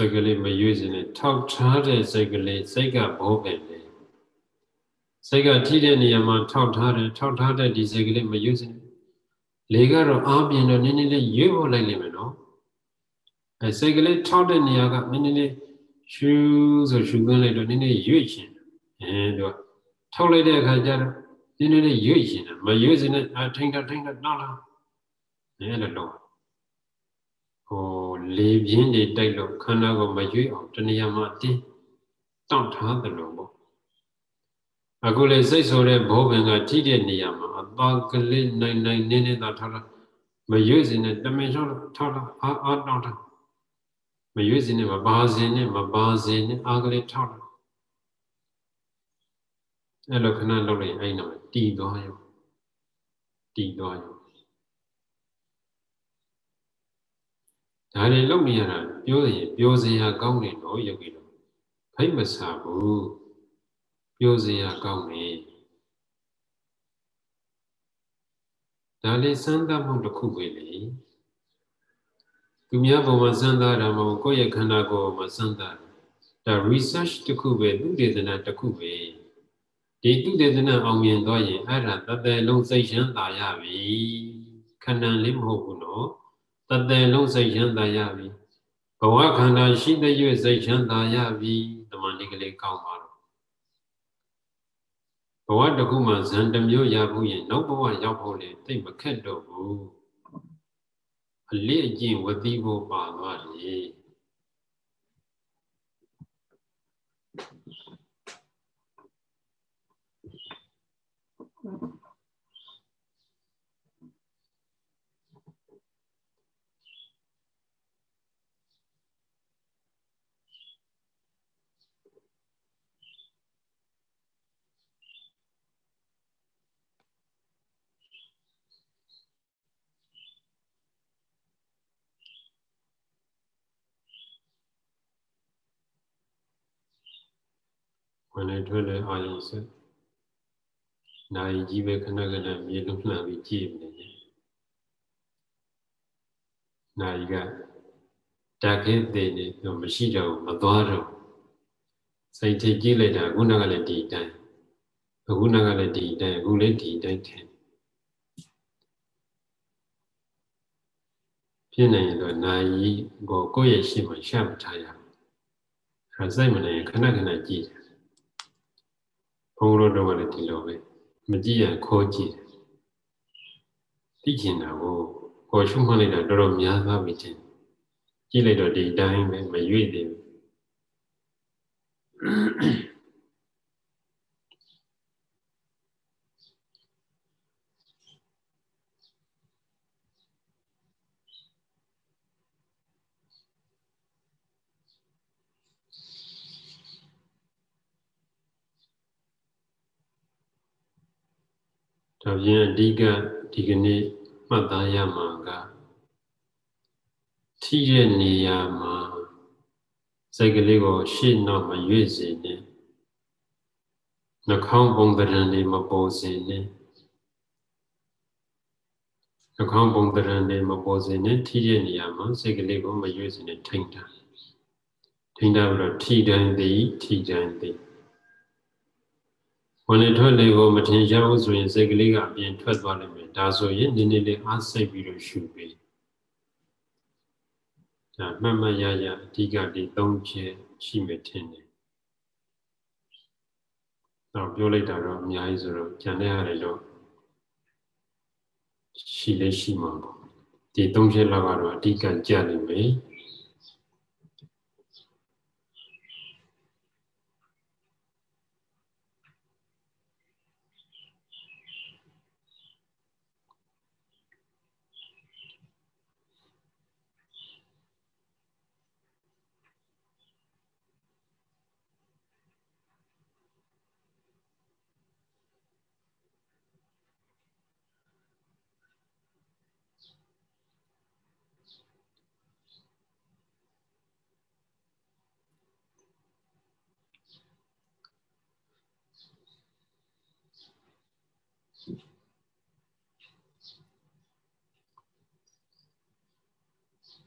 စိတ်ကလေးမရွေ့စင်နဲ့ထောက်ထားတဲ့စိတ်ကလေးစိတ်ကဘောပင်လေစိတ်ကထိတဲ့နေရာမှာထောက်ထားတယ်ထောက်ထားတဲ့ဒီစိတ်ကလေးမရွေ့စင်လေကတော့အားပြင်းတော့နည်းနည်းလေးရွေ့ဖို့လိုက်လိမ့်မယ်နော်အဲစိတ်ကလေးထောက်တဲ့နေရာကနည်းနည်းလေးရှူးဆိုရှူသွင်းလိုက်တော့နည်းနည်းရွေ့ရှင်အဲတော့ထောက်လိုက်တဲ့အခါကျတော့နည်းနည်းလေးရွေ့ရှင်တယ်မရွေ့စင်နဲ့အထိန်ထိန်တော့လာအဲလိုတော့ဟို လေပြင်းတွေတိုက်လို့ခန္ဓာကိုမရွေ့အောင်တဏှာမှာတင်းတောင့်ထားတယ်လို့ပေါ့အခုလေစိတ်ဆိုတဲ့ဘောပင်ကထိတဲ့နေရာမှာအသားကလေးနိုင်နိုင်နင်းနေသာထားလားမရွေ့စင်နဲ့တမင်ချောထားလားအာအာတောင့်ထားမရွေ့စင်နဲ့မပါစင်နဲ့မပါစင်နဲ့အာကလေးထောက်လားအဲ့လိုခဏလုပ်လိုက်အဲ့နော်တီးသွားရောတီးသွားရော ဒါတွေလုပ်နေရတာပြောရင်ပြောစရာကောင်းတယ်နော်ယောဂီတို့ဖိတ်မဆာဘူးပြောစရာကောင်းတယ်ဒါလေးစမ်းသပ်မှုတစ်ခုပဲလေသူများပုံမှာစမ်းသပ်တာမဟုတ်ကိုယ့်ရဲ့ခန္ဓာကိုယ်မှာစမ်းသပ်ဒါ research တစ်ခုပဲသူတေသနာတစ်ခုပဲဒီသူတေသနာအောင်မြင်သွားရင်အဲ့ဒါတသက်လုံးစိတ်ရှမ်းသာရပြီခန္ဓာလေးမဟုတ်ဘူးနော် တသက်လုံးစိတ်ချမ်းသာရပြီဘဝခန္ဓာရှိတဲ့ရွေ့စိတ်ချမ်းသာရပြီတမန်ဒီကလေးကောင်းပါတော့ဘဝတစ်ခုမှဇန်တစ်မျိုးရဖို့ရင်နောက်ဘဝရောက်ဖို့လေသိမခက်တော့ဘူးအလေးအကျင့်ဝတိဖို့ပါသွားတယ် ဝင်နေထွက်တဲ့အာရုံစက်နိုင်ကြီးပဲခဏခဏမြေလုံးလှမ်းပြီးကြည့်နေတယ်နိုင်ကတခဲတဲ့နေတော့မရှိတော့မသွားတော့စိတ်ထိကြည့်လိုက်တာခုနကလည်းဒီတိုင်းအခုနကလည်းဒီတိုင်းအခုလည်းဒီတိုင်းထင်ဖြစ်နေရင်တော့နိုင်ကြီးကိုကိုယ့်ရဲ့ရှိမှရှာမထားရဘူးအဲစိတ်မနေခဏခဏကြည့်တယ် ဘုန်းတော်တော်ကလည်းဒီလိုပဲမကြည့်ရင်ခေါ်ကြည့်သိကျင်တာကိုခေါ်ရှုမှတ်လိုက်တာတော်တော်များသွားပြီချင်းကြည့်လိုက်တော့ဒီတိုင်းပဲမရွေ့သေးဘူး ဒါပြင်အဓိကဒီကနေ့မှတ်သားရမှာကထိရဲ့နေရာမှာစိတ်ကလေးကိုရှေ့နောက်မရွေ့စေနဲ့နှာခေါင်းပုံသဏ္ဍာန်တွေမပေါ်စေနဲ့နှာခေါင်းပုံသဏ္ဍာန်တွေမပေါ်စေနဲ့ထိရဲ့နေရာမှာစိတ်ကလေးကိုမရွေ့စေနဲ့ထိမ့်တာထိမ့်တာပြီးတော့ထိတိုင်းသည်ထိတိုင်းသည် ဝင်လေထွက်လေကိုမထင်ရှားဘူးဆိုရင်စိတ်ကလေးကအပြင်ထွက်သွားလိမ့်မယ်ဒါဆိုရင်နည်းနည်းလေးအားစိတ်ပြီးတော့ရှုပေးဒါမှတ်မှတ်ရရအဓိကဒီ၃ချက်ရှိမယ်ထင်တယ်တော့ပြောလိုက်တာတော့အများကြီးဆိုတော့ကြံတဲ့ဟာတွေတော့ရှိလဲရှိမှာပေါ့ဒီ၃ချက်လောက်ကတော့အဓိကကြလိမ့်မယ်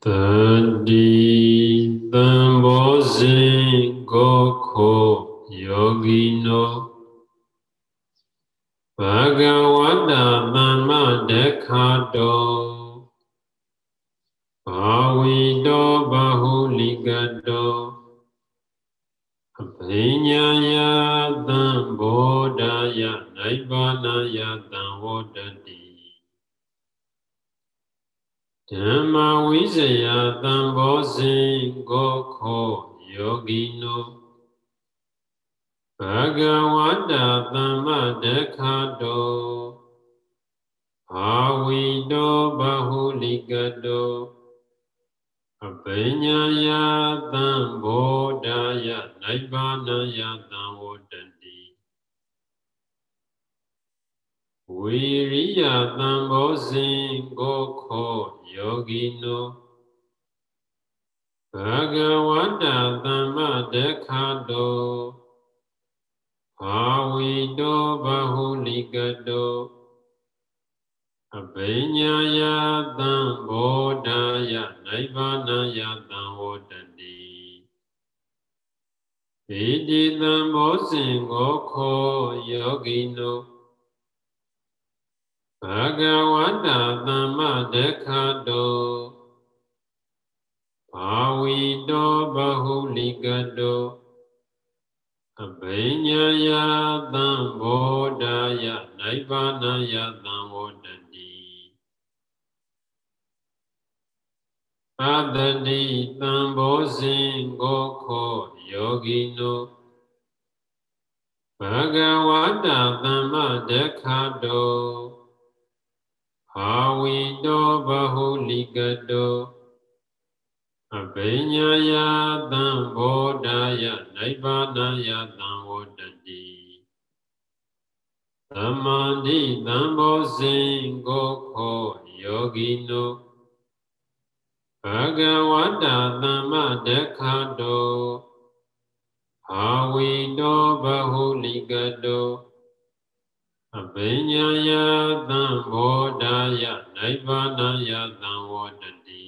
တတိတံ ယောဂီနောဘဂဝတ္တသမ္မဒခတောဘာဝီတောဘဟုလိကတောအဘိညာယသံဘောဓာယနိဗ္ဗာနယသံဝတ္တိဓမ္မဝိဇယသံဘောဇင်ကိုခောယောဂီနောဘဂဝတ္တသမ္မဒခတောဘာဝီတောဘဟုလိကတော အပညာယသံဘောဓာယနိဗ္ဗာနယသံဝတ္တိဝိရိယသံဘောဇင်ကိုခောယောဂီနောဘဂဝတ္တသမ္မဒခတောဘာဝီတောဘဟုလိကတော အဘိညာယသံဘောဓာယနိဗ္ဗာနယသံဝတ္တိဣတိသံဘောဇင်ကိုခောယောဂီနောဘဂဝတ္တသမ္မဒခတောဘာဝီတောဘဟုလိကတောအဘိညာယသံဘောဓာယနိဗ္ဗာနယသံဝတ္တိ အတတိသံဘောဇင်ကိုခောယောဂီနောဘဂဝတသမ္မဒခတောဘာဝီတောဘဟုလိကတောအဘိညာယသံဘောဓာယနိဗ္ဗာနယသံဝတ္တိသမ္မာတိသံဘောဇင်ကိုခောယောဂီနော ဘဂဝတသမ္မဒခတောအာဝိတောဘဟုလိကတောအဘိညာယသံဘောဓာယနိဗ္ဗာနယသံဝတ္တိ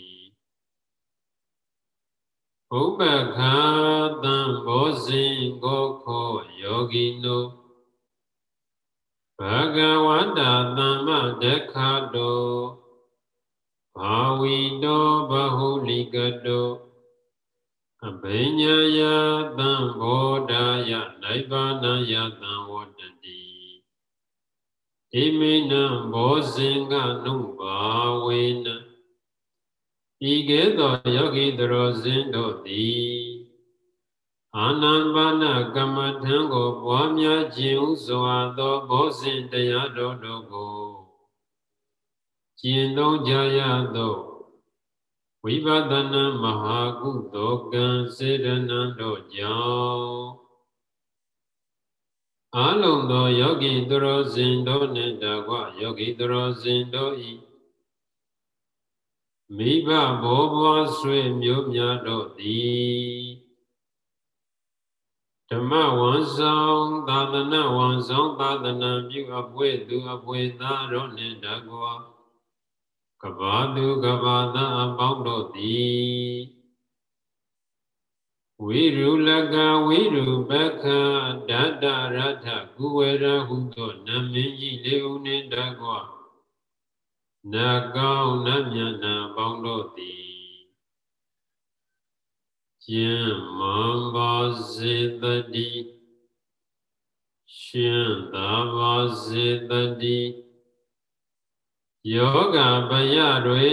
ဥပခာသံဘောဇင်ကိုခောယောဂီနောဘဂဝန္တာသမ္မဒခတော ဘာဝီတောဘဟုလိကတောအဘိညာယသံဘောဓာယနိဗ္ဗာနယသံဝတ္တိဣမိနံဘောဇင်ကနုဘာဝေနဤကဲ့သို့ယောဂီတရောဇင်းတို့သည်အာနန္ပါနကမ္မထံကိုပွားများခြင်းဥစွာသောဘောဇင်တရားတော်တို့ကို ကျင့်သုံးကြရသောဝိပဿနာမဟာကုသိုလ်ကံစေတနာတို့ကြောင့်အလုံးသောယောဂီသူတော်စင်တို့နှင့်တကွယောဂီသူတော်စင်တို့ဤမိဘဘောဘွားဆွေမျိုးများတို့သည်ဓမ္မဝန်ဆောင်သာသနာဝန်ဆောင်သာသနာပြုအပွေသူအပွေသားတို့နှင့်တကွာ ကဘာသူကဘာသားအပေါင်းတို့သည်ဝိရုလကဝိရုပခဒတ္တရထကုဝေရဟုသောနမင်းကြီးလေးဦးနှင့်တကွာနကောင်းနမြတ်နာပေါင်းတို့သည်ကျင့်မံပါစေတတိရှင်သာပါစေတတိ ယောဂဗယတွေ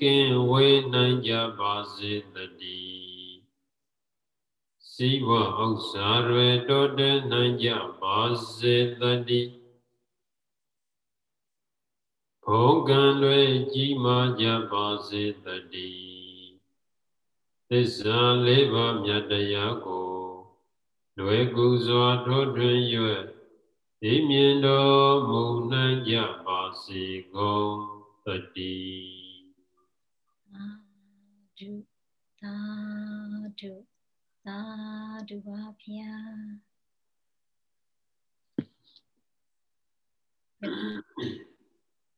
ကင်းဝေးနိုင်ကြပါစေတည်းစီဝဥစ္စာတွေတိုးတက်နိုင်ကြပါစေတည်းဘုံကံတွေကြီးမားကြပါစေတည်းသစ္စာလေးပါးမြတ်တရားကိုလွယ်ကူစွာထိုးထွင်း၍ အိမြင်တော်မုံနှံ့ကြပါစေကုန်သတည်းသာဓုသာဓုသာဓုပါဗျာ